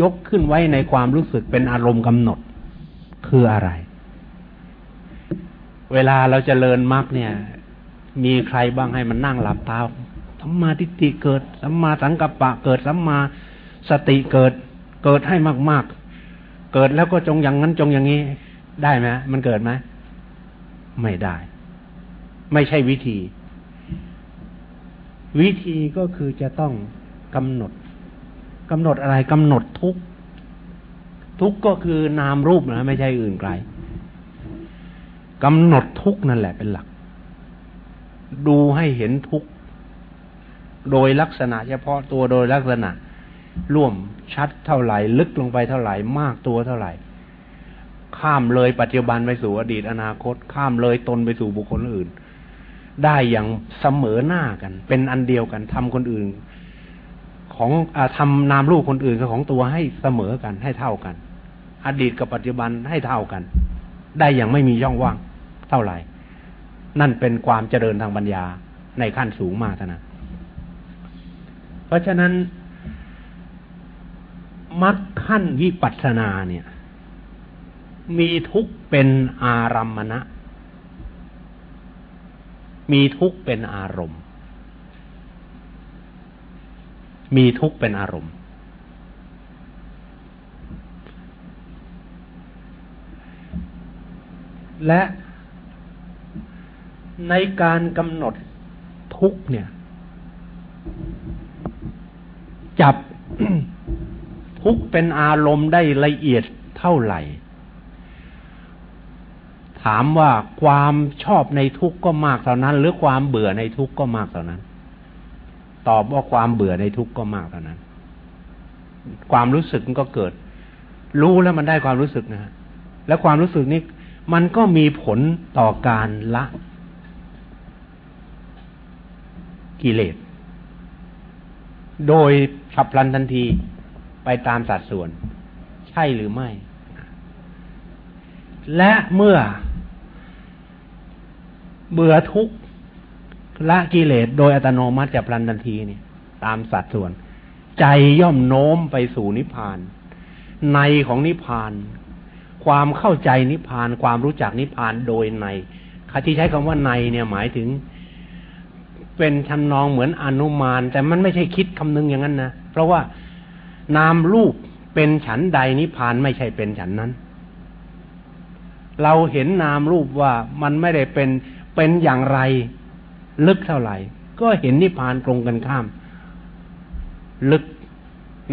ยกขึ้นไว้ในความรู้สึกเป็นอารมณ์กำหนด คืออะไร เวลาเราจเจริญมรรคเนี่ย มีใครบ้างให้มันนั่งหลับตาสัมมาทิฏฐิเกิดสัมมาสังกัปปะเกิดสัมมาสติเกิด เกิดให้มากๆ เกิดแล้วก็จงอย่างนั้นจงอย่างนี้ ได้ไหมมันเกิดไหมไม่ได้ ไม่ใช่วิธี วิธีก็คือจะต้องกำหนดกำหนดอะไรกำหนดทุกทุกก็คือนามรูปนะไม่ใช่อื่นไกลกำหนดทุกนั่นแหละเป็นหลัก ดูให้เห็นทุกโดยลักษณะ เฉพาะตัวโดยลักษณะ ร่วมชัดเท่าไหร่ ลึกลงไปเท่าไหร่ มากตัวเท่าไหร่ ข้ามเลยปัจจุบันไปสู่อดีตอนาคต ข้ามเลยตนไปสู่บุคคลอื่น ได้อย่างเสมอหน้ากัน เป็นอันเดียวกันทำคนอื่น ของอทำนามรูปคนอื่นกับของตัวให้เสมอกันให้เท่ากัน อดีตกับปัจจุบันให้เท่ากัน ได้อย่างไม่มีย่องว่างเท่าไหร่ นั่นเป็นความเจริญทางปัญญาในขั้นสูงมากนะเพราะฉะนั้นมักขั้นวิปัสสนาเนี่ย มีทุกเป็นอารัมมณะ มีทุกเป็นอารมณ์ มีทุกเป็นอารมณ์ และในการกำหนดทุกเนี่ย จับทุกเป็นอารมณ์ได้ละเอียดเท่าไหร่ ถามว่าความชอบในทุกข์ก็มากเท่านั้น หรือความเบื่อในทุกข์ก็มากเท่านั้น ตอบว่าความเบื่อในทุกข์ก็มากเท่านั้น ความรู้สึกมันก็เกิด รู้แล้วมันได้ความรู้สึกนะและความรู้สึกนี้มันก็มีผลต่อการละกิเลส โดยฉับพลันทันทีไปตามสัดส่วน ใช่หรือไม่ และเมื่อ เบื่อทุกข์ละกิเลสโดยอัตโนมัติจะพลันทันทีเนี่ย ตามสัดส่วน ใจย่อมโน้มไปสู่นิพพาน ในของนิพพาน ความเข้าใจนิพพาน ความรู้จักนิพพานโดยในคที่ใช้คำว่าในเนี่ยหมายถึง เป็นทำนองเหมือนอนุมาน แต่มันไม่ใช่คิดคำนึงอย่างนั้นนะเพราะว่านามรูปเป็นฉันใดนิพพานไม่ใช่เป็นฉันนั้น เราเห็นนามรูปว่ามันไม่ได้เป็น เป็นอย่างไร ลึกเท่าไหร่ ก็เห็นนิพพานตรงกันข้าม ลึก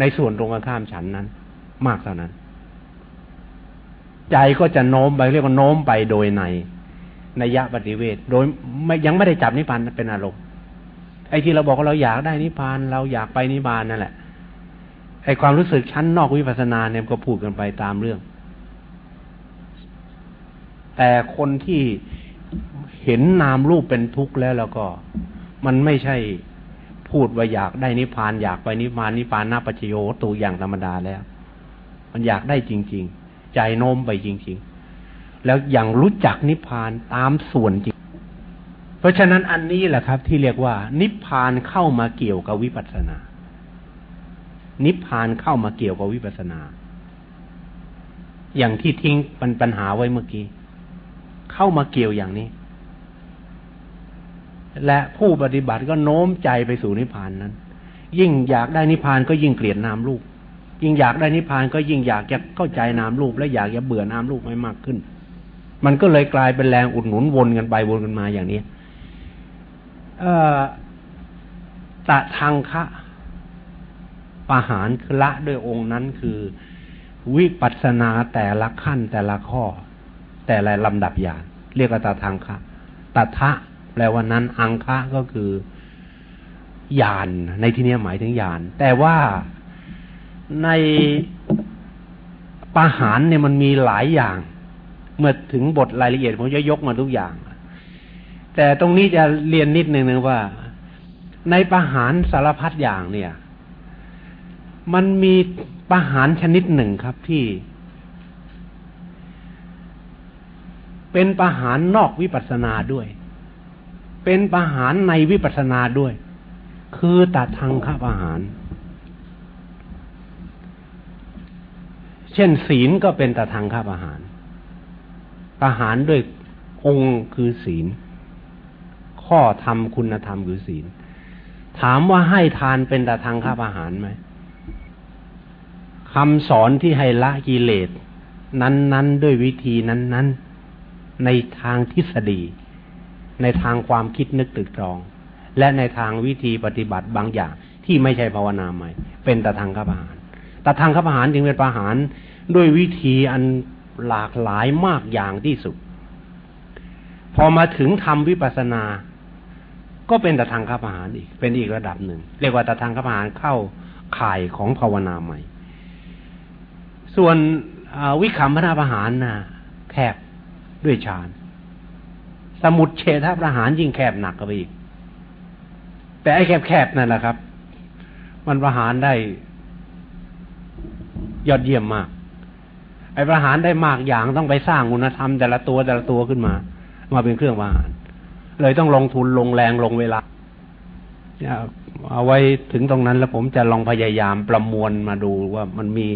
ในส่วนตรงกันข้ามฉันนั้น มากเท่านั้น ใจก็จะโน้มไปเรียกว่าโน้มไปโดยในนยยะปฏิเวทโดยไม่ยังไม่ได้จับนิพพานเป็นอารมณ์ไอ้ที่เราบอกว่าเราอยากได้นิพพาน เราอยากไปนิพพานนั่นแหละไอ้ความรู้สึกชั้นนอกวิปัสสนาเนี่ยก็พูดกันไปตามเรื่อง แต่คนที่ เห็นนามรูปเป็นทุกข์แล้วแล้วก็ มันไม่ใช่พูดว่าอยากได้นิพพานอยากไปนิพพานนิพพานนาปัจโยตูอย่างธรรมดาแล้ว มันอยากได้จริง ๆ ใจโน้มไปจริง ๆ แล้วอย่างรู้จักนิพพานตามส่วนจริง เพราะฉะนั้นอันนี้แหละครับ ที่เรียกว่า นิพพานเข้ามาเกี่ยวกับวิปัสสนา นิพพานเข้ามาเกี่ยวกับวิปัสสนา อย่างที่ทิ้งปัญปัญหาไว้เมื่อกี้ เข้ามาเกี่ยวอย่างนี้ และผู้ปฏิบัติก็โน้มใจไปสู่นิพพานนั้น ยิ่งอยากได้นิพพานก็ยิ่งเกลียดนามรูปยิ่งอยากได้นิพพานก็ยิ่งอยากจะเข้าใจนามรูปและอยากจะเบื่อนามรูปไม่มากขึ้น มันก็เลยกลายเป็นแรงอุดหนุนวนกันไปวนกันมาอย่างนี้เอ่อตะทางคะปาหารคือละด้วยองค์นั้นคือวิปัสสนาแต่ละขั้นแต่ละข้อ แต่ละลำดับญาณเรียกว่าตาทางคะตถะแปลว่านั้นอังคะก็คือญาณในที่นี้หมายถึงญาณแต่ว่าในปาหารเนี่ยมันมีหลายอย่าง เมื่อถึงบทรายละเอียดผมจะยกมาทุกอย่าง แต่ตรงนี้จะเรียนนิดนึงนึงว่า ในปาหารสารพัดอย่างเนี่ย มันมีปาหารชนิดหนึ่งครับที่ เป็นประหารนอกวิปัสสนาด้วย เป็นประหารในวิปัสสนาด้วย คือตัดทางข้าประหาร เช่นศีลก็เป็นตัดทางข้าประหาร ประหารด้วยองค์คือศีล ข้อธรรมคุณธรรมคือศีล ถามว่าให้ทานเป็นตาทางข้าประหารไหมคำสอนที่ให้ละกิเลสนั้น ๆ ด้วยวิธีนั้น ๆ ในทางทฤษฎี ในทางความคิดนึกตึกตรอง และในทางวิธีปฏิบัติบางอย่างที่ไม่ใช่ภาวนาใหม่ เป็นตะทางขบาหารตะทางขบาหารจึงเป็นประหารด้วยวิธีอันหลากหลายมากอย่างที่สุด พอมาถึงทำวิปัสสนา ก็เป็นตะทางขบาหารอีก เป็นอีกระดับหนึ่ง เรียกว่าตะทางขบาหารเข้าข่ายของภาวนาใหม่ ส่วนวิคัมพนาประหารนะแคบ ด้วยฌาน สมุดเฉทประหารยิ่งแคบหนักกว่าอีก แต่ไอ้แคบๆนั่นแหละครับ มันประหารได้ ยอดเยี่ยมมาก ไอ้ประหารได้มากอย่างต้องไปสร้างคุณธรรมแต่ละตัวแต่ละตัวขึ้นมา มาเป็นเครื่องประหาร เลยต้องลงทุนลงแรงลงเวลาเอาไว้ถึงตรงนั้นแล้วผมจะลองพยายามประมวลมาดูว่ามันมี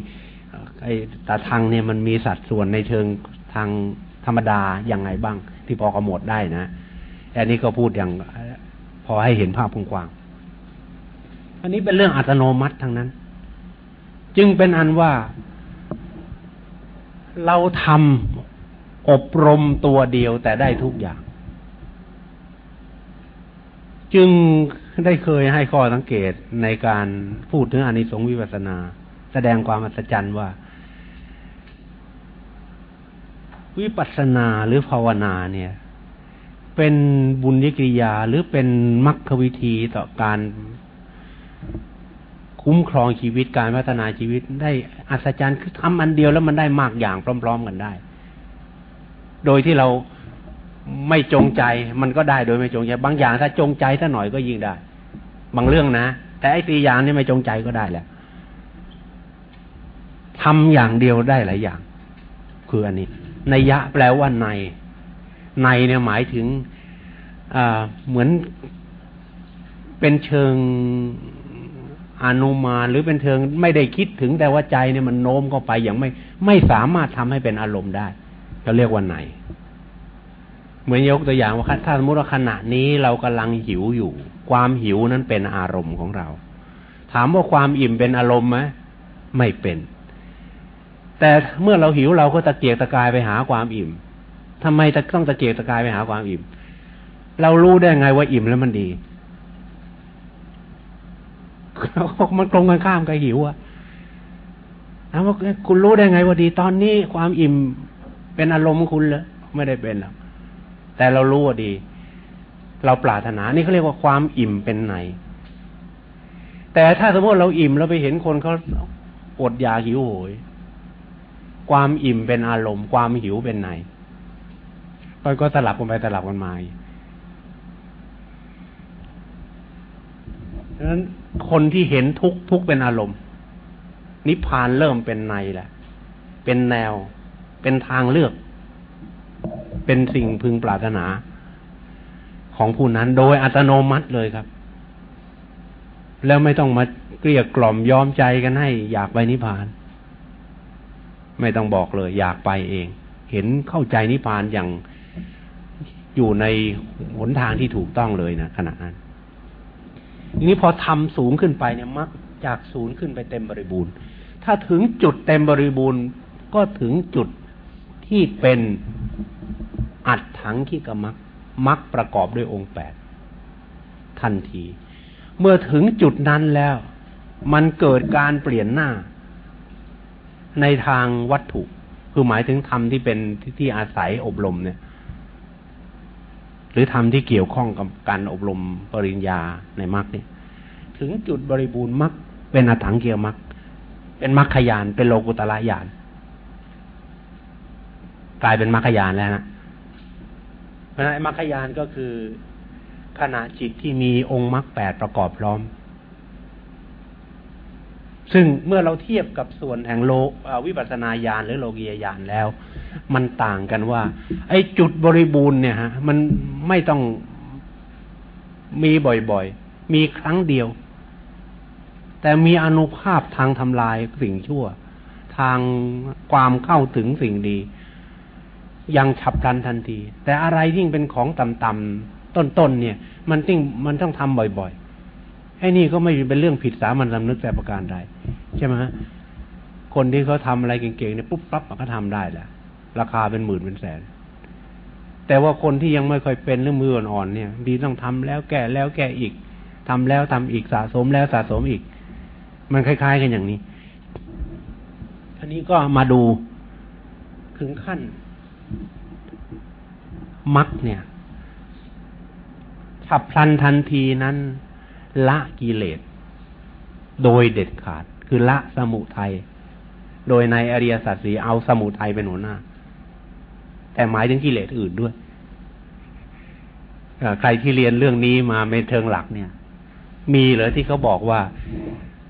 ไอ้ตาทางเนี่ยมันมีสัดส่วนในเชิงทาง รรมดาอย่างไงบ้าง ที่พอกำหนดได้นะอันนี้ก็พูดอย่างพอให้เห็นภาพกว้างอันนี้เป็นเรื่องอัตโนมัติทั้งนั้น จึงเป็นอันว่า เราทำอบรมตัวเดียวแต่ได้ทุกอย่าง จึงได้เคยให้ข้อสังเกตในการพูดถึงอานิสงส์วิปัสสนา แสดงความอัศจรรย์ว่า วิปัสสนาหรือภาวนาเนี่ย เป็นบุญยกิริยาหรือเป็นมรรควิธีต่อการคุ้มครองชีวิตการพัฒนาชีวิตได้อัศจรรย์คือทำอันเดียวแล้วมันได้มากอย่างพร้อม ๆกันได้ โดยที่เราไม่จงใจมันก็ได้โดยไม่จงใจ บางอย่างถ้าจงใจถ้าหน่อยก็ยิ่งได้ บางเรื่องนะ แต่ไอ้ตีอย่างนี่ไม่จงใจก็ได้แหละทำอย่างเดียวได้หลายอย่าง คืออันนี้ นัยยะแปลว่าใน ในเนี่ยหมายถึงเหมือนเป็นเชิงอนุมานหรือเป็นเชิงไม่ได้คิดถึงแต่ว่าใจเนี่ยมันโน้มเข้าไปอย่างไม่ไม่สามารถทำให้เป็นอารมณ์ได้ก็เรียกว่าในเหมือนยกตัวอย่างว่าถ้าสมมติว่าขณะนี้เรากำลังหิวอยู่ ความหิวนั้นเป็นอารมณ์ของเรา ถามว่าความอิ่มเป็นอารมณ์ไหมไม่เป็น แต่เมื่อเราหิวเราก็ตะเกียกตะกายไปหาความอิ่มทำไมต้องตะเกียกตะกายไปหาความอิ่ม เรารู้ได้ไงว่าอิ่มแล้วมันดีมันตรงกันข้ามกับหิวอะถามว่าคุณรู้ได้ไงว่าดี ตอนนี้ความอิ่มเป็นอารมณ์คุณเลยไม่ได้เป็นหรอกแต่เรารู้ว่าดี เราปรารถนานี่เขาเรียกว่าความอิ่มเป็นไหนแต่ถ้าสมมติเราอิ่มเราไปเห็นคนเขาอดอยากหิวโหย ความอิ่มเป็นอารมณ์ ความหิวเป็นไหนมันก็สลับกันไปสลับกันมาดังนั้นคนที่เห็นทุกทุกเป็นอารมณ์ นิพพานเริ่มเป็นในแหละ เป็นแนว เป็นทางเลือก เป็นสิ่งพึงปรารถนา ของผู้นั้นโดยอัตโนมัติเลยครับ แล้วไม่ต้องมาเกลี้ยกล่อมยอมใจกันให้อยากไปนิพพาน ไม่ต้องบอกเลย อยากไปเอง เห็นเข้าใจนิพพานอย่างอยู่ในหนทางที่ถูกต้องเลยนะขณะนั้นทีนี้พอทำสูงขึ้นไปเนี่ยมักจากศูนย์ขึ้นไปเต็มบริบูรณ์ ถ้าถึงจุดเต็มบริบูรณ์ก็ถึงจุดที่เป็นอัดถังขี้กระมักมักประกอบด้วยองค์แปดทันที เมื่อถึงจุดนั้นแล้ว มันเกิดการเปลี่ยนหน้า ในทางวัตถุ คือหมายถึงธรรมที่เป็นที่อาศัยอบรมเนี่ย หรือทำที่เกี่ยวข้องกับการอบรมปริญญาในมรรคเนี่ย ถึงจุดบริบูรณ์มรรคเป็นอถังเกียวมรรคเป็นมรรคยานเป็นโลกุตละยานกลายเป็นมรรคยานแล้วนะเพราะนั้นมรรคยานก็คือขณะจิตที่มีองค์มรรคแปดประกอบพร้อม ซึ่งเมื่อเราเทียบกับส่วนแห่งโลวิปัสนาญาณหรือโลกียญาณแล้ว มันต่างกันว่า ไอ้จุดบริบูรณ์เนี่ยฮะมันไม่ต้องมีบ่อยๆ มีครั้งเดียว แต่มีอนุภาพทางทำลายสิ่งชั่ว ทางความเข้าถึงสิ่งดี ยังฉับพลันทันที แต่อะไรยิ่เป็นของต่ำๆต้นๆเนี่ย มันติ้งมันต้องทำบ่อยๆ ไอ้นี่ก็ไม่เป็นเรื่องผิดสามัญสำนึกแต่ประการใดใช่ไหมฮะคนที่เขาทำอะไรเก่งๆเนี่ยปุ๊บปั๊บมันก็ทำได้แหละราคาเป็นหมื่นเป็นแสน แต่ว่าคนที่ยังไม่ค่อยเป็นเรื่องมืออ่อนๆเนี่ย ดีต้องทำแล้วแก้แล้วแก้อีกทำแล้วทำอีกสะสมแล้วสะสมอีก มันคล้าย ๆ กันอย่างนี้อันนี้ก็มาดูถึงขั้นมักเนี่ยฉับพลันทันทีนั้น ละกิเลส โดยเด็ดขาด คือละสมุทัยโดยในอริยสัจสีเอาสมุทัยเป็นหัวหน้า แต่หมายถึงกิเลสอื่นด้วยใครที่เรียนเรื่องนี้มาในเทิงหลักเนี่ย มีเหรอที่เขาบอกว่า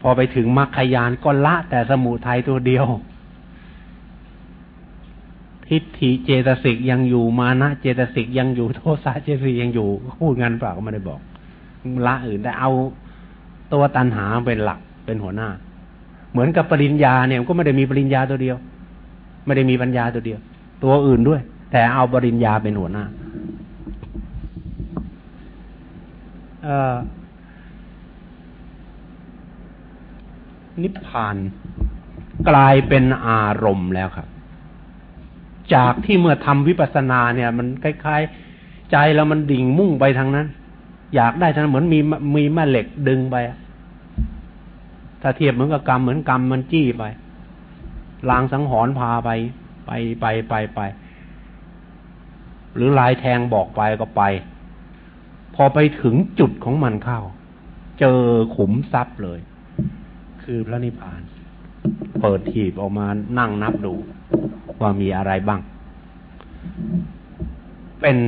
พอไปถึงมรรคยานก็ละแต่สมุทัยตัวเดียว ทิฏฐิเจตสิกยังอยู่มานะเจตสิกยังอยู่โทสะเจตสิกยังอยู่พูดงานเปล่าก็ไม่ได้บอก ละอื่นแต่เอาตัวตันหาเป็นหลักเป็นหัวหน้า เหมือนกับปริญญาเนี่ยก็ไม่ได้มีปริญญาตัวเดียว ไม่ได้มีปัญญาตัวเดียว ตัวอื่นด้วย แต่เอาปริญญาเป็นหัวหน้านิพพานกลายเป็นอารมณ์แล้วครับ จากที่เมื่อทำวิปัสสนาเนี่ย มันคล้ายๆ ใจแล้วมันดิ่งมุ่งไปทางนั้น อยากได้ทั้งเหมือนมีมีแม่เหล็กดึงไปถ้าเทียบเหมือนกับกรรมเหมือนกรรมมันจี้ไปลางสังหรณ์พาไป ไปไปไปไป หรือลายแทงบอกไปก็ไป พอไปถึงจุดของมันเข้า เจอขุมทรัพย์เลย คือพระนิพพาน เปิดถีบออกมานั่งนับดู ว่ามีอะไรบ้าง เป็น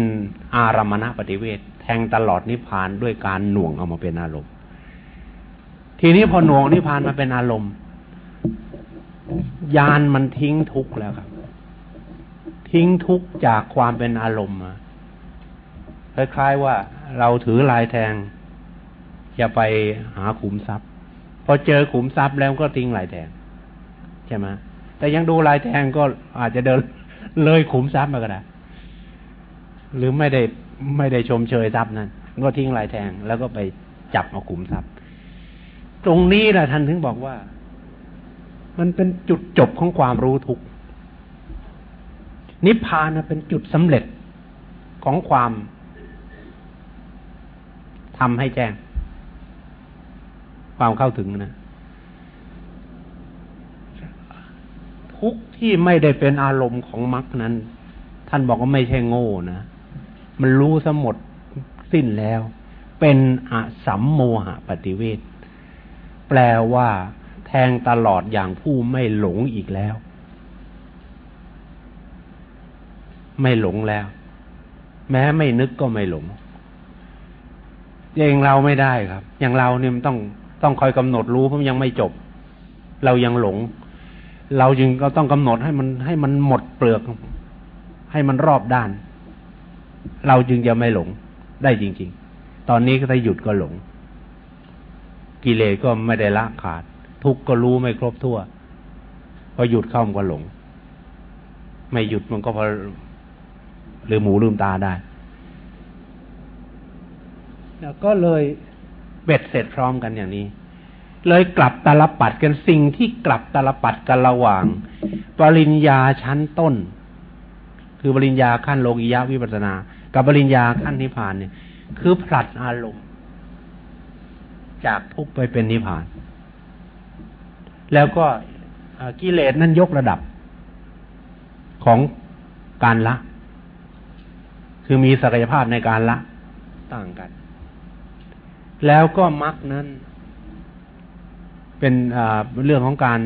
อารมณะปฏิเวท แทงตลอดนิพพานด้วยการหน่วงเอามาเป็นอารมณ์ ทีนี้พอหน่วงนิพพานมาเป็นอารมณ์ยานมันทิ้งทุกข์แล้วครับ ทิ้งทุกข์จากความเป็นอารมณ์คล้ายๆว่าเราถือลายแทงจะไปหาขุมทรัพย์ พอเจอขุมทรัพย์แล้วก็ทิ้งลายแทงใช่ไหมแต่ยังดูลายแทงก็อาจจะเดินเลยขุมทรัพย์มาก็ได้หรือไม่ได้ ไม่ได้ชมเชยทรัพย์นั้นก็ทิ้งลายแทงแล้วก็ไปจับเอาขุมทรัพย์ ตรงนี้แหละท่านถึงบอกว่า มันเป็นจุดจบของความรู้ทุกข์นิพพานเป็นจุดสำเร็จของความทำให้แจ้ง ความเข้าถึงนะทุกที่ไม่ได้เป็นอารมณ์ของมรรคนั้น ท่านบอกว่าไม่ใช่โง่นะ มันรู้สมดสิ้นแล้ว เป็นอสัมโมหะปฏิเวทแปลว่า แทงตลอดอย่างผู้ไม่หลงอีกแล้ว ไม่หลงแล้ว แม้ไม่นึกก็ไม่หลงเองเราไม่ได้ครับ อย่างเราเนี่ยมันต้องต้องคอยกำหนดรู้เพราะยังไม่จบ เรายังหลง เราจึงก็ต้องกำหนดให้มันให้มันหมดเปลือก ให้มันรอบด้าน เราจึงจะไม่หลงได้จริง ๆ ตอนนี้ก็ถ้าหยุดก็หลง กิเลสก็ไม่ได้ละขาด ทุกก็รู้ไม่ครบทั่ว พอหยุดเข้ามันก็หลง ไม่หยุดมันก็พอหรือหมูลืมตาได้แล้วก็เลยเบ็ดเสร็จพร้อมกันอย่างนี้ เลยกลับตาลปัดกันสิ่งที่กลับตาลปัดกันระหว่าง ปริญญาชั้นต้น คือปริญญาขั้นโลกิยะวิปัสนา กับปริญญาขั้นนิพพานเนี่ย คือผลัดอารมณ์ จากทุกไปเป็นนิพพาน แล้วก็กิเลสนั้นยกระดับของการละ คือมีศักยภาพในการละต่างกัน แล้วก็มรรคนั้น เป็นเรื่องของการ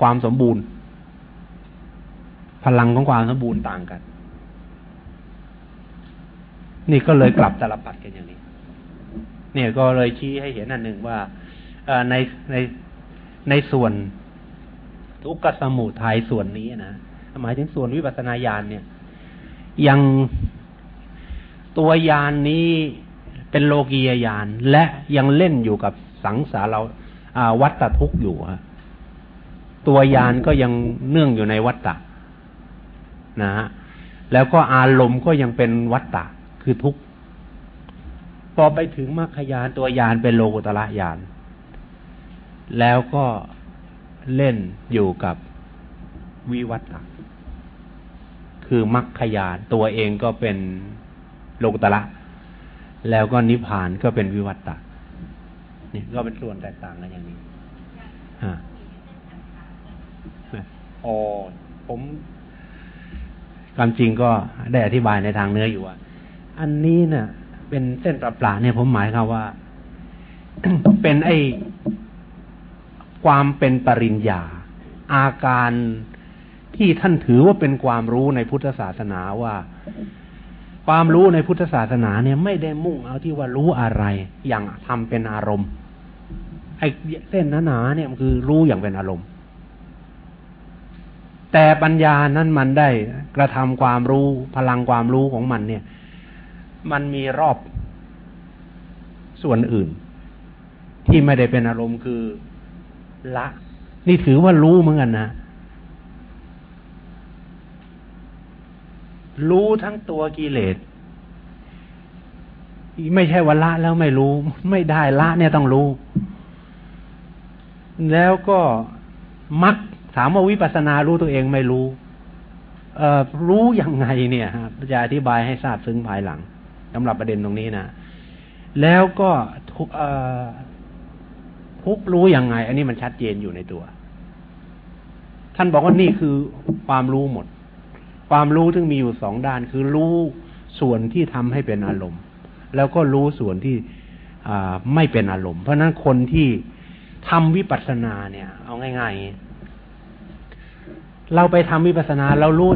ความสมบูรณ์ พลังของความสมบูรณ์ต่างกัน นี่ก็เลยกลับตลปัดกันอย่างนี้ เนี่ยก็เลยชี้ให้เห็นอันหนึ่งว่าในในในส่วนทุกขสมุทัยส่วนนี้นะหมายถึงส่วนวิปัสสนาญาณเนี่ย ยังตัวยานนี้เป็นโลกียญาณและยังเล่นอยู่กับสังสารเราวัตทุกอยู่ฮะตัวยานก็ยังเนื่องอยู่ในวัตตะนะฮะแล้วก็อารมณ์ก็ยังเป็นวัตตะ คือทุกพอไปถึงมรรคยานตัวยานเป็นโลกุตระยาน แล้วก็เล่นอยู่กับวิวัตตะคือมรรคยานตัวเองก็เป็นโลกุตระแล้วก็นิพพานก็เป็นวิวัตตะนี่ก็เป็นส่วนแตกต่างกันอย่างนี้ฮะอ๋อผมความจริงก็ได้อธิบายในทางเนื้ออยู่ว่า อันนี้เนะ่ะ เป็นเส้นประปลาเนี่ยผมหมายครับว่า เป็นไอความเป็นปริญญา อาการที่ท่านถือว่าเป็นความรู้ในพุทธศาสนาว่า ความรู้ในพุทธศาสนาเนี่ย ไม่ได้มุ่งเอาที่ว่ารู้อะไร อย่างทำเป็นอารมณ์ไอ้เส้นหนาๆเนี่ยมันคือรู้อย่างเป็นอารมณ์ แต่ปัญญานั้นมันได้กระทำความรู้พลังความรู้ของมันเนี่ย มันมีรอบส่วนอื่น ที่ไม่ได้เป็นอารมณ์คือละ นี่ถือว่ารู้เหมือนกันนะ รู้ทั้งตัวกิเลสไม่ใช่ว่าละแล้วไม่รู้ ไม่ได้ละเนี่ยต้องรู้ แล้วก็มักถามว่าวิปัสสนารู้ตัวเองไม่รู้ เออรู้ยังไงเนี่ยจะอธิบายให้ทราบซึ้งภายหลัง สำหรับประเด็นตรงนี้นะแล้วก็ทุกทุกรู้ยังไง อันนี้มันชัดเจนอยู่ในตัว ท่านบอกว่านี่คือความรู้หมด ความรู้ทึ่งมีอยู่สองด้าน คือรู้ส่วนที่ทำให้เป็นอารมณ์ แล้วก็รู้ส่วนที่ไม่เป็นอารมณ์ เพราะนั้นคนที่ทำวิปัสสนาเนี่ย เอาง่ายๆ เราไปทำวิปัสสนาเรารู้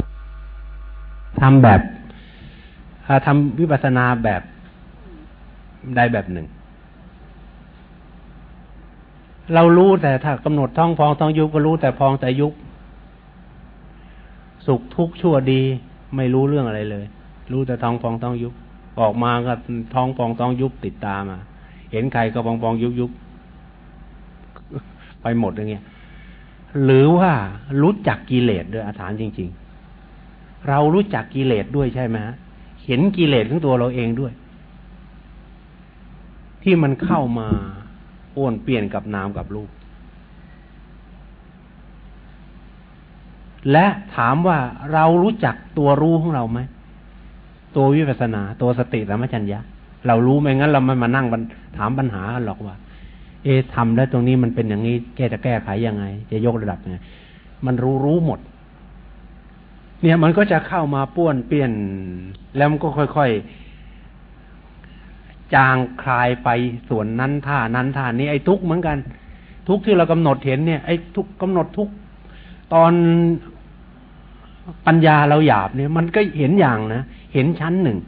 ทำแบบ ทำวิปัสสนาแบบใดแบบหนึ่ง เรารู้แต่ถ้ากำหนดท้องฟองท้องยุบก็รู้แต่พองแต่ยุบสุขทุกข์ชั่วดี ไม่รู้เรื่องอะไรเลย รู้แต่ท้องฟองท้องยุบออกมาก็ท้องฟองท้องยุบติดตามา เห็นใครก็ฟองฟองยุบยุบไปหมดอย่างเงี้ยหรือว่ารู้จักกิเลสด้วยอาถานจริง ๆ เรารู้จักกิเลสด้วยใช่ไหมฮะ เห็นกิเลสของตัวเราเองด้วย ที่มันเข้ามาอ้วนเปลี่ยนกับนามกับรูป และถามว่าเรารู้จักตัวรู้ของเราไหม ตัววิปัสนา ตัวสติสัมปชัญญะ เรารู้ไหมงั้นเราไม่มานั่งถามปัญหาหรอกว่า เอทำแล้วตรงนี้มันเป็นอย่างนี้แกจะแก้ไขยังไง จะยกระดับยังไง มันรู้รู้หมด เนี่ยมันก็จะเข้ามาป้วนเปลี่ยน แล้วมันก็ค่อยๆ จางคลายไปส่วนนั้นท่านั้นท่านี้ไอ้ทุกเหมือนกัน ทุกที่เรากำหนดเห็นเนี่ยไอ้ทุกกำหนดทุกตอนปัญญาเราหยาบเนี่ย มันก็เห็นอย่างนะเห็นชั้นหนึ่ง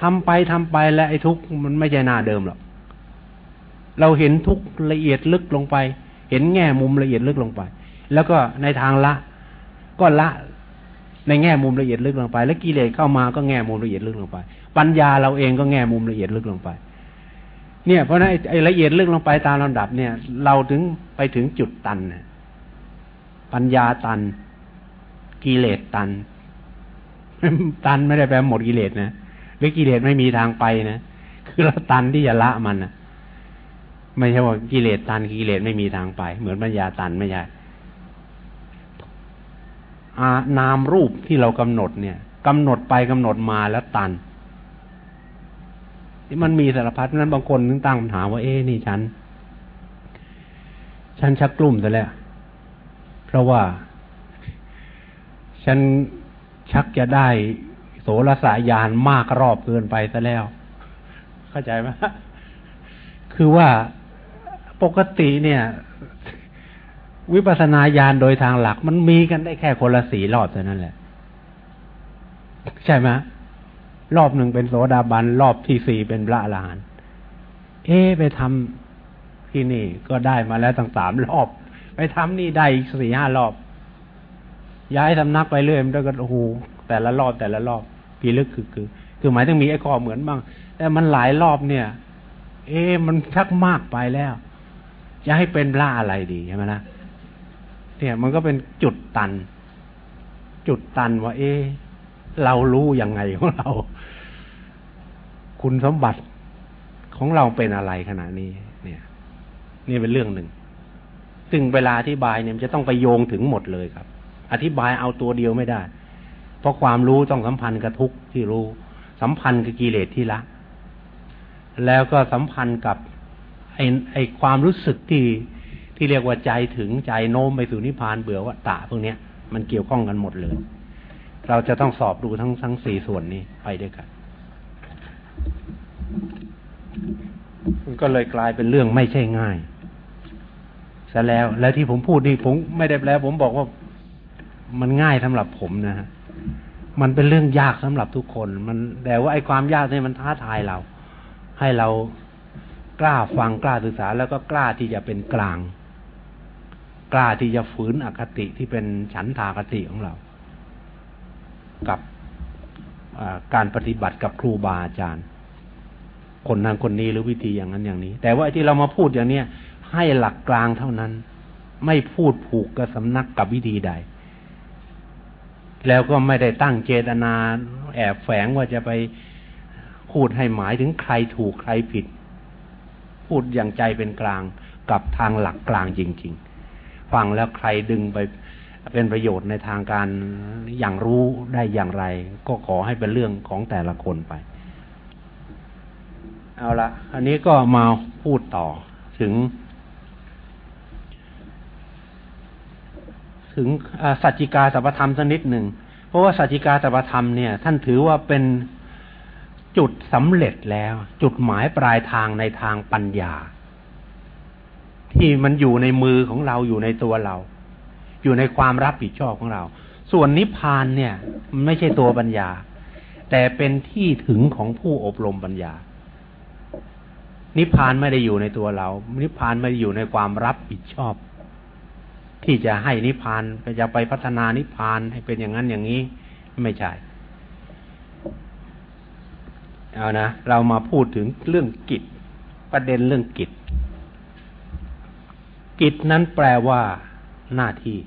ทำไปทำไปแล้วไอ้ทุกข์มันไม่ใช่หน้าเดิมหรอกเราเห็นทุกข์ละเอียดลึกลงไป เห็นแง่มุมละเอียดลึกลงไป แล้วก็ในทางละ ก็ละ ในแง่มุมละเอียดลึกลงไป แล้วกิเลสเข้ามาก็แง่มุมละเอียดลึกลงไป ปัญญาเราเองก็แง่มุมละเอียดลึกลงไป เนี่ยเพราะนั้นไอ้ละเอียดลึกลงไปตามลำดับเนี่ย เราถึงไปถึงจุดตันนปัญญาตัน กิเลสตัน ตันไม่ได้แปลหมดกิเลสนะหรือกิเลสไม่มีทางไปนะคือเราตันที่จะละมันนะไม่ใช่ว่ากิเลสตันกิเลสไม่มีทางไป เหมือนปัญญาตันไม่ใช่ นามรูปที่เรากำหนดเนี่ยกำหนดไปกำหนดมาแล้วตันที่มันมีสารพัดนั้นบางคนนึงตั้งคำถามว่าเอ๊นี่ฉัน ฉันชักกลุ่มซะแล้ว เพราะว่า ฉันชักจะได้โสรสายานมากรอบเกินไปซะแล้ว เข้าใจไหมคือว่าปกติเนี่ย วิปัสนาญาณโดยทางหลัก มันมีกันได้แค่คนละสี่รอบเท่านั้นแหละ ใช่ไหมรอบหนึ่งเป็นโสดาบัน รอบที่สี่เป็นพระอรหันต์เอ๊ไปทำที่นี่ก็ได้มาแล้วตั้งสามรอบ ไปทำนี่ได้อีกสี่ห้ารอบ ย้ายสำนักไปเรื่อยมันก็โอ้โหแต่ละรอบแต่ละรอบพีลึกคือคือ คือหมายถึงมีไอ้ข้อเหมือนบ้าง แต่มันหลายรอบเนี่ย เอ๊มันชักมากไปแล้ว จะให้เป็นพระอะไรดีใช่ไหมนะ เนี่ย มันก็เป็นจุดตัน จุดตันว่า เอ๊เรารู้ยังไงของเรา คุณสมบัติของเราเป็นอะไรขณะนี้ เนี่ย นี่เป็นเรื่องหนึ่ง ซึ่งเวลาอธิบายเนี่ยจะต้องไปโยงถึงหมดเลยครับ อธิบายเอาตัวเดียวไม่ได้ เพราะความรู้ต้องสัมพันธ์กับทุกที่รู้ สัมพันธ์กับกิเลสที่ละ แล้วก็สัมพันธ์กับไอ้ไอความรู้สึกที่ ที่เรียกว่าใจถึงใจโน้มไปสู่นิพพานเบื่อว่าตะพวกนี้ยมันเกี่ยวข้องกันหมดเลย เราจะต้องสอบดูทั้งทั้งสี่ส่วนนี้ไปด้วยกันมันก็เลยกลายเป็นเรื่องไม่ใช่ง่ายซะแล้ว และที่ผมพูดนี่ผมไม่ได้แปลผมบอกว่ามันง่ายสำหรับผมนะฮะมันเป็นเรื่องยากสำหรับทุกคน มันแต่ว่าไอ้ความยากนี่มันท้าทายเรา ให้เรากล้าฟังกล้าศึกษาแล้วก็กล้าที่จะเป็นกลาง กล้าที่จะฝืนอคติที่เป็นฉันทากติของเรา กับการปฏิบัติกับครูบาอาจารย์ คนนั้นคนนี้หรือวิธีอย่างนั้นอย่างนี้ แต่ว่าที่เรามาพูดอย่างเนี้ยให้หลักกลางเท่านั้น ไม่พูดผูกกับสำนักกับวิธีใด แล้วก็ไม่ได้ตั้งเจตนา แอบแฝงว่าจะไปพูดให้หมายถึงใครถูกใครผิด พูดอย่างใจเป็นกลางกับทางหลักกลางจริง ๆ ฟังแล้วใครดึงไปเป็นประโยชน์ในทางการอย่างรู้ได้อย่างไร ก็ขอให้เป็นเรื่องของแต่ละคนไป เอาละอันนี้ก็มาพูดต่อถึง ถึงสัจจิกาสัพธรรมสักนิดหนึ่ง เพราะว่าสัจจิกาสัพธรรมเนี่ย ท่านถือว่าเป็นจุดสำเร็จแล้ว จุดหมายปลายทางในทางปัญญา ที่มันอยู่ในมือของเราอยู่ในตัวเรา อยู่ในความรับผิดชอบของเรา ส่วนนิพพานเนี่ยมันไม่ใช่ตัวปัญญา แต่เป็นที่ถึงของผู้อบรมปัญญา นิพพานไม่ได้อยู่ในตัวเรา นิพพานไม่ได้อยู่ในความรับผิดชอบ ที่จะให้นิพพานจะไปพัฒนานิพพานให้เป็นอย่างนั้นอย่างนี้ไม่ใช่เอานะเรามาพูดถึงเรื่องกิจประเด็นเรื่องกิจ กิจนั้นแปลว่าหน้าที่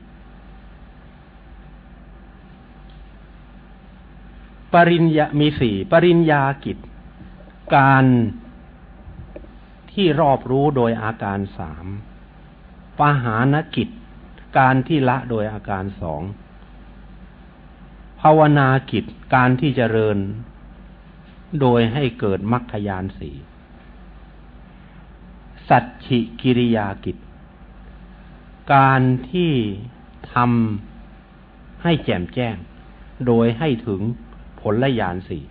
ปริญญามีสี่ปริญญากิจ การที่รอบรู้โดยอาการสามปหานกิจ การที่ละโดยอาการสองภาวนากิจการที่เจริญ โดยให้เกิดมรรคยานสี่สัจฉิกิริยากิจ การที่ทำให้แจ่มแจ้ง โดยให้ถึงผลละยานสี่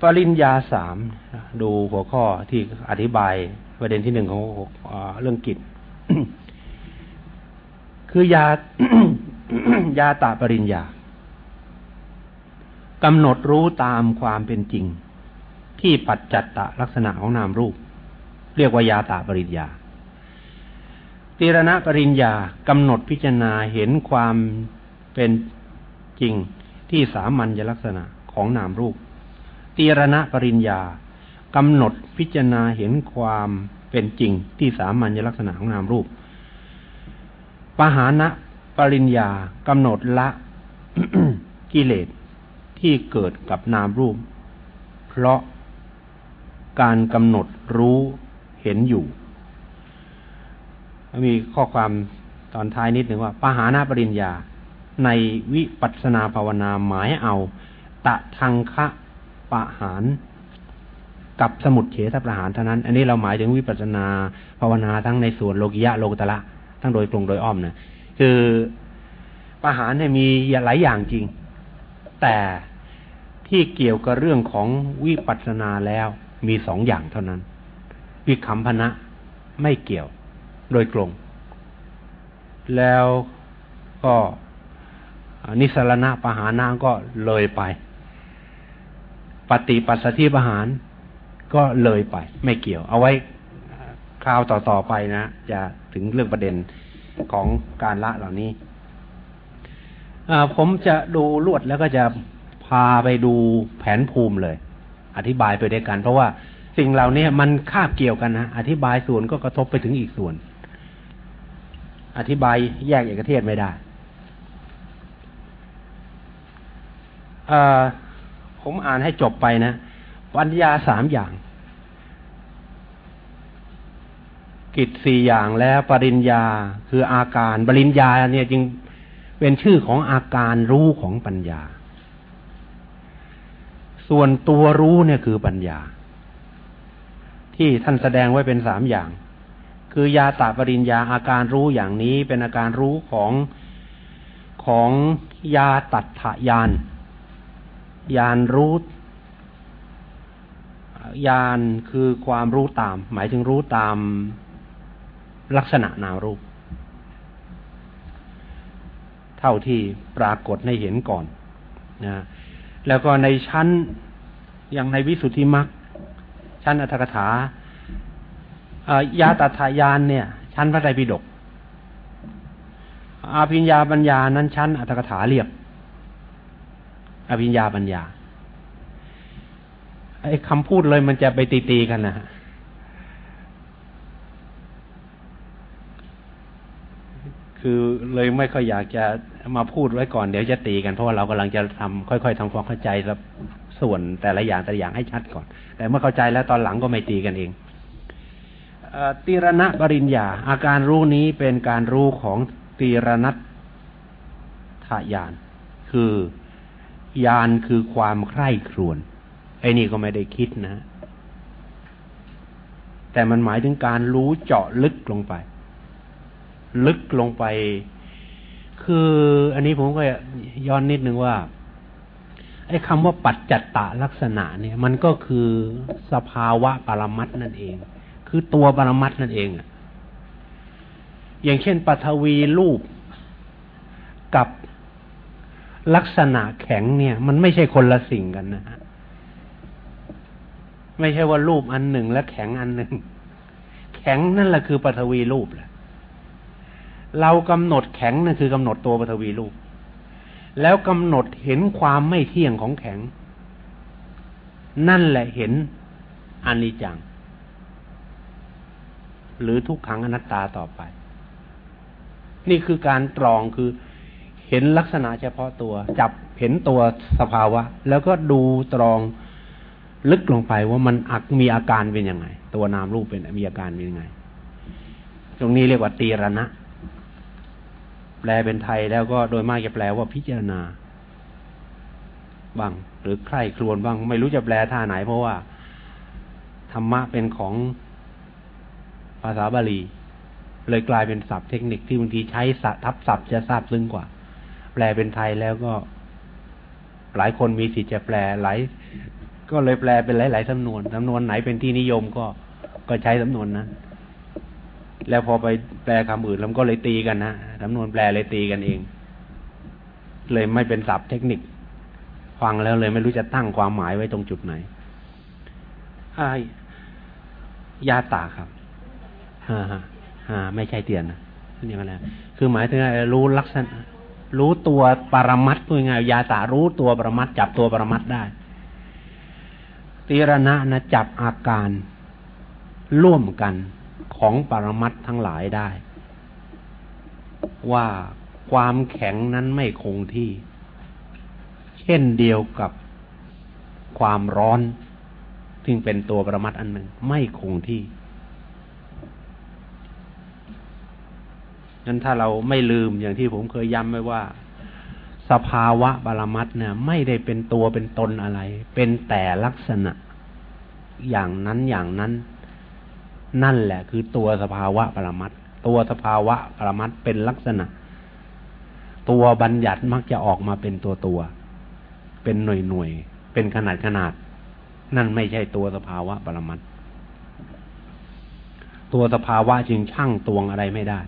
ปริญญาสามดูหัวข้อที่อธิบายประเด็นที่หนึ่งของอเรื่องกิจ คือยายาตาปริญญากำหนดรู้ตามความเป็นจริง ที่ปัจจัตตลักษณะของนามรูป เรียกว่ายาตาปริญญาตีรณะปริญญากำหนดพิจารณาเห็นความเป็นจริงที่สามัญลักษณะของนามรูปตีรณะปริญญากำหนดพิจารณาเห็นความเป็นจริงที่สามัญลักษณะของนามรูป ปหานะปริญญากำหนดละกิเลสที่เกิดกับนามรูป เพราะการกำหนดรู้ เห็นอยู่ มีข้อความตอนท้ายนิดหนึ่งว่าปหานาปริญญา ในวิปัสนาภาวนาหมายเอา ตะทังคะปะหารกับสมุดเฉทประหารเท่านั้น อันนี้เราหมายถึงวิปัสนาภาวนาทั้งในส่วนโลกิยะโลกตละ ทั้งโดยตรงโดยอ้อมนะคือประหารเนี่ยมีหลายอย่างจริง แต่ที่เกี่ยวกับเรื่องของวิปัสสนาแล้วมีสองอย่างเท่านั้น วิคัมพนะไม่เกี่ยวโดยตรง แล้วก็นิสรณะปหานาก็เลยไป ปฏิปัสสธิปหารก็เลยไป ไม่เกี่ยว เอาไว้คราวต่อๆไปนะ จะถึงเรื่องประเด็นของการละเหล่านี้ผมจะดูลวดแล้วก็จะพาไปดูแผนภูมิเลย อธิบายไปด้วยกัน เพราะว่า สิ่งเหล่านี้มันคาบเกี่ยวกันนะอธิบายส่วนก็กระทบไปถึงอีกส่วน อธิบายแยกเอกเทศไม่ได้ผมอ่านให้จบไปนะปัญญาสามอย่าง กิจสี่อย่างแล้วปริญญาคืออาการ ปริญญาเนี่ยจึงเป็นชื่อของอาการรู้ของปัญญา ส่วนตัวรู้เนี่ยคือปัญญา ที่ท่านแสดงไว้เป็นสามอย่าง คือยาตาปริญญาอาการรู้อย่างนี้เป็นอาการรู้ของของยาตัดถยานยานรู้ยานคือความรู้ตาม หมายถึงรู้ตามลักษณะนามรูป เท่าที่ปรากฏในเห็นก่อนนะแล้วก็ในชั้นอย่างในวิสุทธิมรรค ชั้นอัตถกถายาตัทายานเนี่ย ชั้นพระไตรปิฎกอภิญญาปัญญานั้นชั้นอัตถกถาเรียบ อภิญญาปัญญาไอ้คำพูดเลยมันจะไปตีๆกันนะฮะคือเลยไม่ค่อยอยากจะมาพูดไว้ก่อนเดี๋ยวจะตีกันเพราะว่าเรากำลังจะทำค่อย ๆทำความเข้าใจแล้ว ส่วนแต่ละอย่างแต่ละอย่างให้ชัดก่อน แต่เมื่อเข้าใจแล้วตอนหลังก็ไม่ตีกันเองตีรณะปริญญา อาการรู้นี้เป็นการรู้ของตีรณัตถายาน คือยานคือความใคร่ครวญไอ้นี่ก็ไม่ได้คิดนะ แต่มันหมายถึงการรู้เจาะลึกลงไป ลึกลงไป คืออันนี้ผมก็ย้อนนิดนึงว่า ไอ้คำว่าปัจจัตตลักษณะเนี่ย มันก็คือสภาวะปรมัตนั่นเอง คือตัวปรมัตนั่นเองอะอย่างเช่นปฐวีรูปกับลักษณะแข็งเนี่ย มันไม่ใช่คนละสิ่งกันนะฮะไม่ใช่ว่ารูปอันหนึ่งและแข็งอันหนึ่ง แข็งนั่นแหละคือปฐวีรูปแหละเรากำหนดแข็งนั่นคือกำหนดตัวปฐวีรูป แล้วกำหนดเห็นความไม่เที่ยงของแข็ง นั่นแหละเห็นอนิจจัง หรือทุกขังอนัตตาต่อไป นี่คือการตรองคือเห็นลักษณะเฉพาะตัว จับเห็นตัวสภาวะ แล้วก็ดูตรองลึกลงไปว่ามันอักมีอาการเป็นยังไง ตัวนามรูปเป็นมีอาการเป็นยังไง ตรงนี้เรียกว่าตีรณะ แปลเป็นไทยแล้วก็โดยมากจะแปลว่าพิจารณาบ้างหรือใคร่ครวญบ้าง ไม่รู้จะแปลท่าไหน เพราะว่า ธรรมะเป็นของภาษาบาลี เลยกลายเป็นศัพท์เทคนิคที่บางทีใช้ทับศัพท์จะทราบซึ้งกว่า แปลเป็นไทยแล้วก็ หลายคนมีสิทธิ์จะแปลหลายก็เลยแปลเป็นหลายๆสำนวนสำนวนไหนเป็นที่นิยมก็ก็ใช้สำนวนนั้น แล้วพอไปแปลคำอื่นแล้วก็เลยตีกันนะสำนวนแปลเลยตีกันเอง เลยไม่เป็นศัพท์เทคนิค ฟังแล้วเลยไม่รู้จะตั้งความหมายไว้ตรงจุดไหนอายาตาครับฮ่าฮ่าฮ่าไม่ใช่เตียนนะนี่มันแล้วคือหมายถึงรู้ลักษณะ รู้ตัวปรมัตพูดง่ายยาตารู้ตัวปรมัตจับตัวปรมัตได้ตีรณะนะจับอาการร่วมกัน ของปรมัตทั้งหลายได้ ว่าความแข็งนั้นไม่คงที่ เช่นเดียวกับความร้อนซึ่งเป็นตัวประมัดอันหนึ่งไม่คงที่นั้นถ้าเราไม่ลืมอย่างที่ผมเคยย้ำไว้ว่า สภาวะบารมัตเนี่ย ไม่ได้เป็นตัวเป็นตนอะไร เป็นแต่ลักษณะ อย่างนั้นอย่างนั้น นั่นแหละ คือตัวสภาวะปรมัตตัวสภาวะปรมัตเป็นลักษณะ ตัวบัญญัติมักจะออกมาเป็นตัวตัว เป็นหน่วยหน่วย เป็นขนาดขนาด นั่นไม่ใช่ตัวสภาวะปรมัตตัวสภาวะจึงช่างตวงอะไรไม่ได้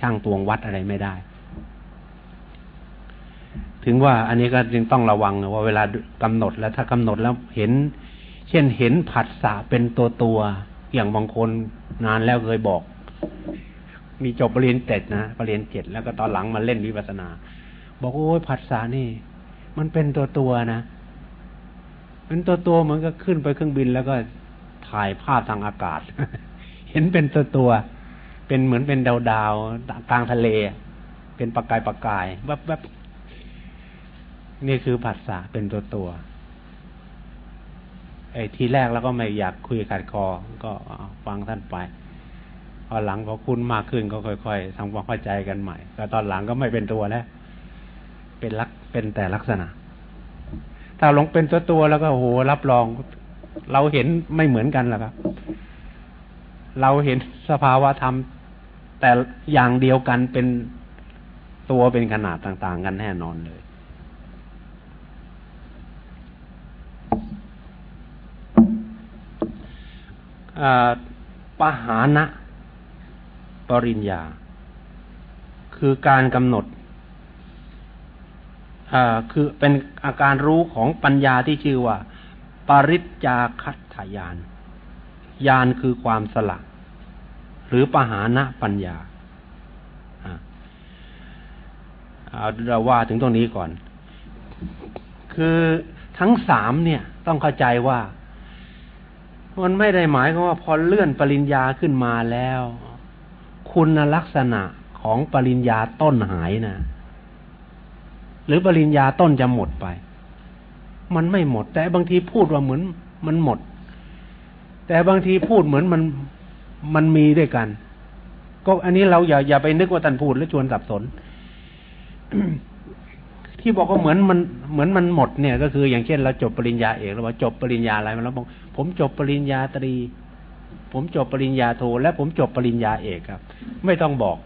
ช่างตวงวัดอะไรไม่ได้ ถึงว่าอันนี้ก็จึงต้องระวังว่าเวลากำหนดแล้วถ้ากำหนดแล้วเห็น เช่นเห็นผัสสะเป็นตัวตัว อย่างบางคนนานแล้วเคยบอก มีจบปรริญญาเจ็ดนะปรริญญาเจ็ดแล้วก็ตอนหลังมาเล่นวิปัสนา บอกโอ้ยผัสสะนี่ มันเป็นตัวตัวนะเป็นตัวตัวเหมือนกับขึ้นไปเครื่องบินแล้วก็ถ่ายภาพทางอากาศ เห็นเป็นตัวตัว เป็นเหมือนเป็นดาวดาวกลางทะเล เป็นประกายประกายแวบแวบนี่คือผัสสะเป็นตัวตัว ไอ้ทีแรกแล้วก็ไม่อยากคุยขัดคอ ก็ฟังท่านไปพอหลังพอคุ้นมากขึ้นก็ค่อย ๆทำความเข้าใจกันใหม่แต่ตอนหลังก็ไม่เป็นตัวแล้วเป็นลักเป็นแต่ลักษณะ ถ้าลงเป็นตัวตัวแล้วก็โหรับรอง เราเห็นไม่เหมือนกันแล้วครับ เราเห็นสภาวะธรรมแต่อย่างเดียวกันเป็นตัวเป็นขนาดต่าง ๆ กันแน่นอนเลย ปหานะ ปริญญา คือการกำหนดคือเป็นอาการรู้ของปัญญาที่ชื่อว่า ปริจจาคัตถยานญาณคือความสละ หรือปหานะปัญญาเอาเราว่าถึงตรงนี้ก่อน คือทั้งสามเนี่ยต้องเข้าใจว่า มันไม่ได้หมายความว่าพอเลื่อนปริญญาขึ้นมาแล้ว คุณลักษณะของปริญญาต้นหายนะหรือปริญญาต้นจะหมดไป มันไม่หมด แต่บางทีพูดว่าเหมือนมันหมด แต่บางทีพูดเหมือนมันมันมีด้วยกัน ก็อันนี้เราอย่าอย่าไปนึกว่าท่านพูดแล้วชวนสับสน ที่บอกว่าเหมือนมันเหมือนมันหมดเนี่ย ก็คืออย่างเช่นเราจบปริญญาเอกเราบอกจบปริญญาอะไรมาแล้วบอกผมจบปริญญาตรี ผมจบปริญญาโทและผมจบปริญญาเอกครับ ไม่ต้องบอก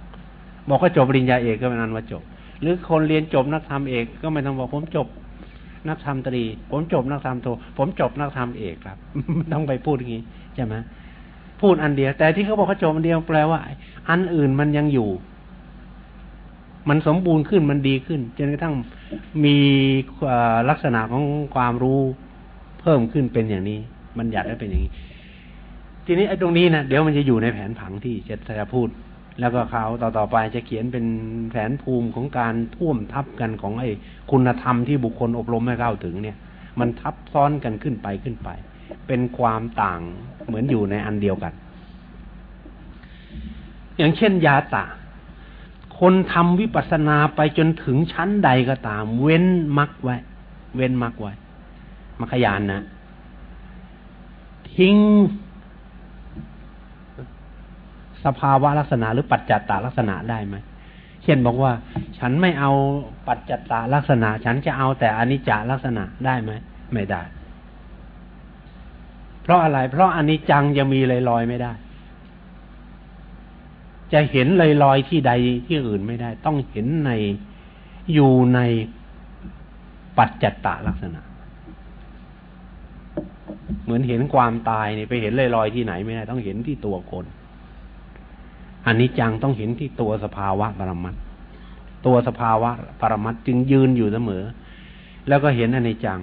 บอกว่าจบปริญญาเอกก็เป็นนั้นว่าจบ หรือคนเรียนจบนักธรรมเอกก็ไม่ต้องบอกผมจบนักธรรมตรี ผมจบนักธรรมโท ผมจบนักธรรมเอกครับต้องไปพูดอย่างนี้ใช่ไหมพูดอันเดียว แต่ที่เขาบอกเขาจบอันเดียวแปลว่า อันอื่นมันยังอยู่ มันสมบูรณ์ขึ้นมันดีขึ้น จนกระทั่งมีลักษณะของความรู้เพิ่มขึ้นเป็นอย่างนี้มันอยากให้เป็นอย่างนี้ ทีนี้ไอ้ตรงนี้นะเดี๋ยวมันจะอยู่ในแผนผังที่จะจะพูด แล้วก็เขาต่อต่อไปจะเขียนเป็นแผนภูมิของการท่วมทับกันของไอ้คุณธรรมที่บุคคลอบรมให้เข้าถึงเนี่ย มันทับซ้อนกันขึ้นไปขึ้นไป เป็นความต่างเหมือนอยู่ในอันเดียวกัน อย่างเช่นยาตา คนทำวิปัสสนาไปจนถึงชั้นใดก็ตาม เว้นมักไว้ เว้นมักไว้มัคยานนะทิ้งสภาวะลักษณะหรือปัจจัตตาลักษณะได้ไหมเช่นบอกว่า ฉันไม่เอาปัจจัตตาลักษณะ ฉันจะเอาแต่อนิจจลักษณะได้ไหมไม่ได้ เพราะอะไร เพราะอนิจจังจะมีลอยลอยไม่ได้ จะเห็นลอยลอยที่ใดที่อื่นไม่ได้ ต้องเห็นในอยู่ในปัจจัตตลักษณะ เหมือนเห็นความตายเนี่ยไปเห็นลอยลอยที่ไหนไม่ได้ ต้องเห็นที่ตัวคนอันนี้จังต้องเห็นที่ตัวสภาวะปรมัตตัวสภาวะปรมัตจึงยืนอยู่เสมอ แล้วก็เห็นอนิจจัง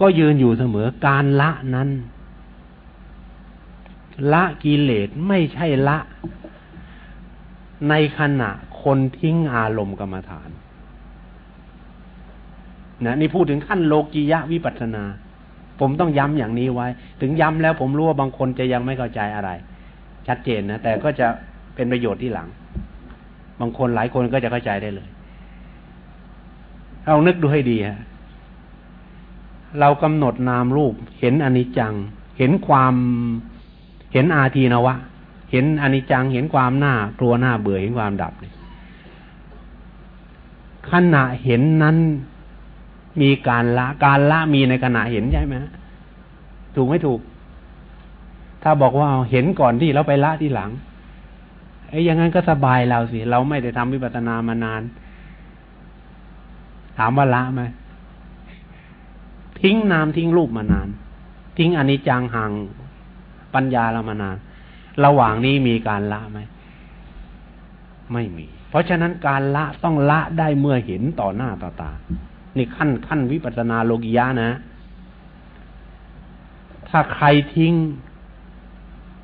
ก็ยืนอยู่เสมอการละนั้น ละกิเลสไม่ใช่ละ ในขณะคนทิ้งอารมณ์กรรมฐานนะนี่พูดถึงขั้นโลกียะวิปัสนา ผมต้องย้ำอย่างนี้ไว้ ถึงย้ำแล้วผมรู้ว่าบางคนจะยังไม่เข้าใจอะไร ชัดเจนนะ แต่ก็จะเป็นประโยชน์ที่หลัง บางคนหลายคนก็จะเข้าใจได้เลยเรานึกดูให้ดีฮะเรากำหนดนามรูป เห็นอนิจจัง เห็นความ เห็นอาทีนวะ เห็นอนิจจังเห็นความหน้ากลัวหน้าเบื่อเห็นความดับเนี่ยขณะเห็นนั้นมีการละการละมีในขณะเห็นใช่ไหมถูกไม่ถูก ถ้าบอกว่าเห็นก่อนที่เราไปละที่หลังไอ้อย่างนั้นก็สบายเราสิ เราไม่ได้ทำวิปัสสนามานาน ถามว่าละไหมทิ้งนามทิ้งรูปมานาน ทิ้งอนิจจังห่างปัญญาเรามานาน ระหว่างนี้มีการละไหม ไม่มี เพราะฉะนั้นการละต้องละได้เมื่อเห็นต่อหน้าต่อตา นี่ขั้นขั้นวิปัสนาโลกิยะนะ ถ้าใครทิ้ง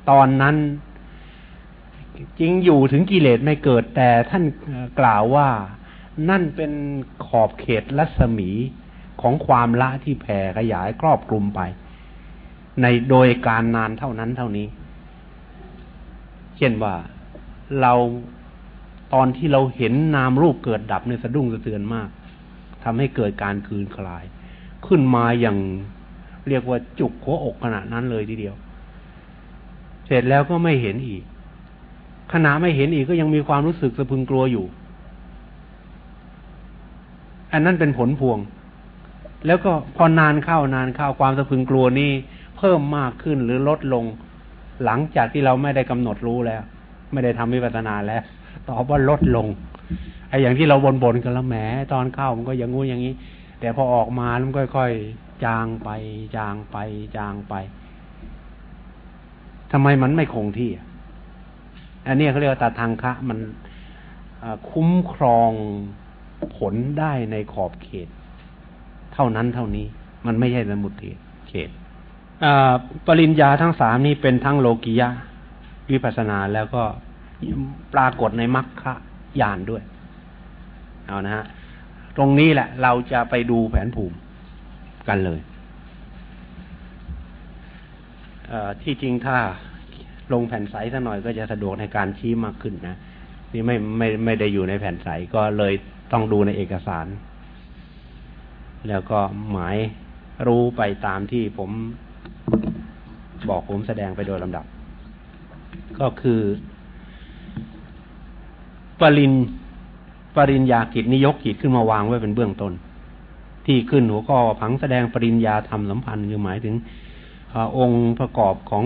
ตอนนั้น จริงอยู่ถึงกิเลสไม่เกิดแต่ท่านกล่าวว่า นั่นเป็นขอบเขตรัศมีของความละที่แผ่ขยายครอบคลุมไป ในโดยการนานเท่านั้นเท่านี้ เช่นว่าเราตอนที่เราเห็นนามรูปเกิดดับในสะดุ้งสะเทือนมากทำให้เกิดการคืนคลาย ขึ้นมาอย่างเรียกว่าจุกหัวอกขณะนั้นเลยทีเดียว เสร็จแล้วก็ไม่เห็นอีก ขณะไม่เห็นอีกก็ยังมีความรู้สึกสะพึงกลัวอยู่ อันนั้นเป็นผลพวง แล้วก็พอนานเข้านานเข้าความสะพึงกลัวนี่เพิ่มมากขึ้นหรือลดลง หลังจากที่เราไม่ได้กำหนดรู้แล้ว ไม่ได้ทำวิปัสสนาแล้วตอบว่าลดลงไอ้อย่างที่เราบนๆกันแล้วแหมตอนเข้ามันก็อย่างงู้อย่างนี้ แต่พอออกมามันค่อยๆจางไปจางไปจางไปทำไมมันไม่คงที่อันนี้เขาเรียกว่าตาทางคะ มันคุ้มครองผลได้ในขอบเขต เท่านั้นเท่านี้ มันไม่ใช่สมุติเขต ปริญญาทั้งสามนี้เป็นทั้งโลกิยะ วิปัสนาแล้วก็ปรากฏในมรรคญาณด้วย เอานะฮะ ตรงนี้แหละ เราจะไปดูแผนภูมิกันเลยที่จริงถ้าลงแผ่นใสสักหน่อยก็จะสะดวกในการชี้มากขึ้นนะ นี่ไม่ไม่ไม่ได้อยู่ในแผ่นใสก็เลยต้องดูในเอกสาร แล้วก็หมายรู้ไปตามที่ผม บอกผมแสดงไปโดยลำดับ ก็คือ ปรินปริญญากิจนิยกกิจขึ้นมาวางไว้เป็นเบื้องต้น ที่ขึ้นหัวข้อผังแสดงปริญญาธรรมสัมพันธ์คือหมายถึงอองค์ประกอบของ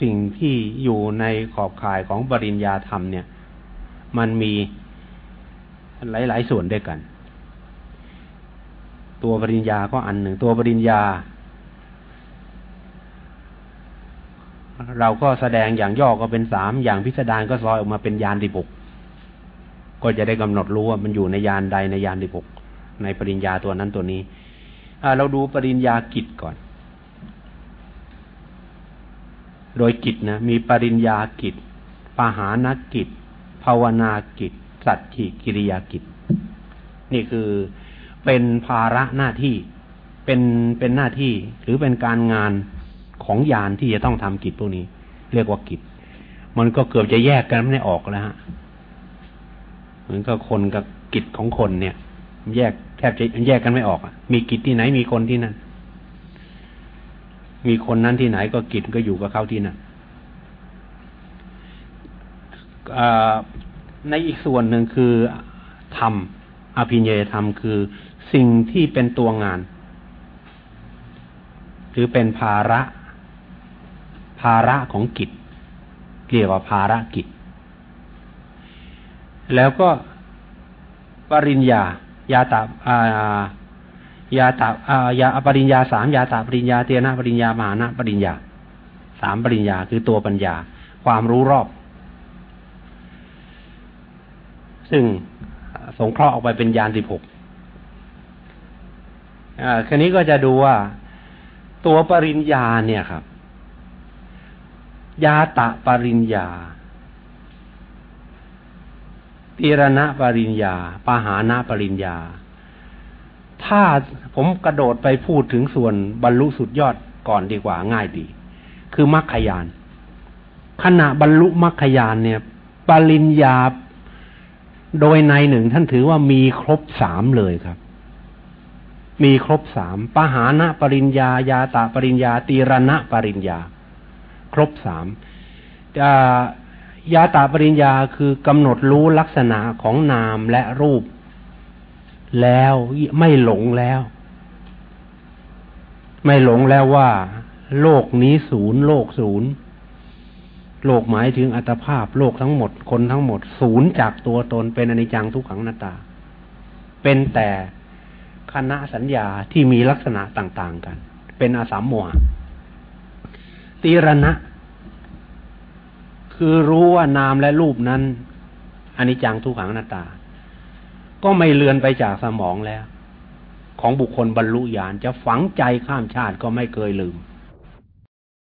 สิ่งที่อยู่ในขอบข่ายของปริญญาธรรมเนี่ย มันมีหลาย ๆ ส่วนด้วยกัน ตัวปริญญาก็อันหนึ่ง ตัวปริญญา เราก็แสดงอย่างย่อก็เป็นสามอย่างพิสดารก็ซอยออกมาเป็นยานที่หกก็จะได้กำหนดรู้ว่ามันอยู่ในยานใดในยานที่หกในปริญญาตัวนั้นตัวนี้เราดูปริญญากิจก่อน โดยกิจนะมีปริญญากิจปหานกิจ ภาวนากิจ สัจฉิกิริยากิจ นี่คือเป็นภาระหน้าที่เป็นเป็นหน้าที่หรือเป็นการงาน ของยานที่จะต้องทำกิจพวกนี้ เรียกว่ากิจ มันก็เกือบจะแยกกันไม่ได้ออกแล้วฮะเหมือนกับคนกับกิจของคนเนี่ย แยกแทบจะแยกกันไม่ออกอะ มีกิจที่ไหนมีคนที่นั่นมีคนนั้นที่ไหนก็กิจก็อยู่กับเขาที่นั่นในอีกส่วนหนึ่งคือธรรมอภิญญธรรมคือสิ่งที่เป็นตัวงาน หรือเป็นภาระ ระของกิจเรียกว่าภาระกิจ แล้วก็ปริญญายาตาอายาตาอายาปริญญาสามยาตาปริญญาเตียนาปริญญามหานะปริญญาสามปริญญาคือตัวปัญญา ความรู้รอบ ซึ่งสงเคราะห์ออกไปเป็นยานสิบหกอ่าคืนนี้ก็จะดูว่า ตัวปริญญาเนี่ยครับ ยาตะปริญญาตีรณะปริญญาปหานะปริญญา ถ้าผมกระโดดไปพูดถึงส่วนบรรลุสุดยอดก่อนดีกว่าง่ายดี คือมรรคยาน ขณะบรรลุมรรคยานเนี่ย ปริญญาโดยในหนึ่งท่านถือว่ามีครบสามเลยครับ มีครบสามปหานะปริญญา ยาตาปริญญาตีรณะปริญญา ครบสามยาตาปริญญาคือกำหนดรู้ลักษณะของนามและรูป แล้วไม่หลงแล้ว ไม่หลงแล้วว่า โลกนี้ศูนย์โลกศูนย์โลกหมายถึงอัตภาพโลกทั้งหมดคนทั้งหมด ศูนย์จากตัวตนเป็นอนิจจังทุกขังนาตา เป็นแต่คณะสัญญาที่มีลักษณะต่าง ๆ กัน เป็นอาสามโมหะ ตีรณะ คือรู้ว่านามและรูปนั้นอันนี้จังทุกขังหน้าตา ก็ไม่เลือนไปจากสมองแล้ว ของบุคคลบรรลุญาณจะฝังใจข้ามชาติก็ไม่เคยลืม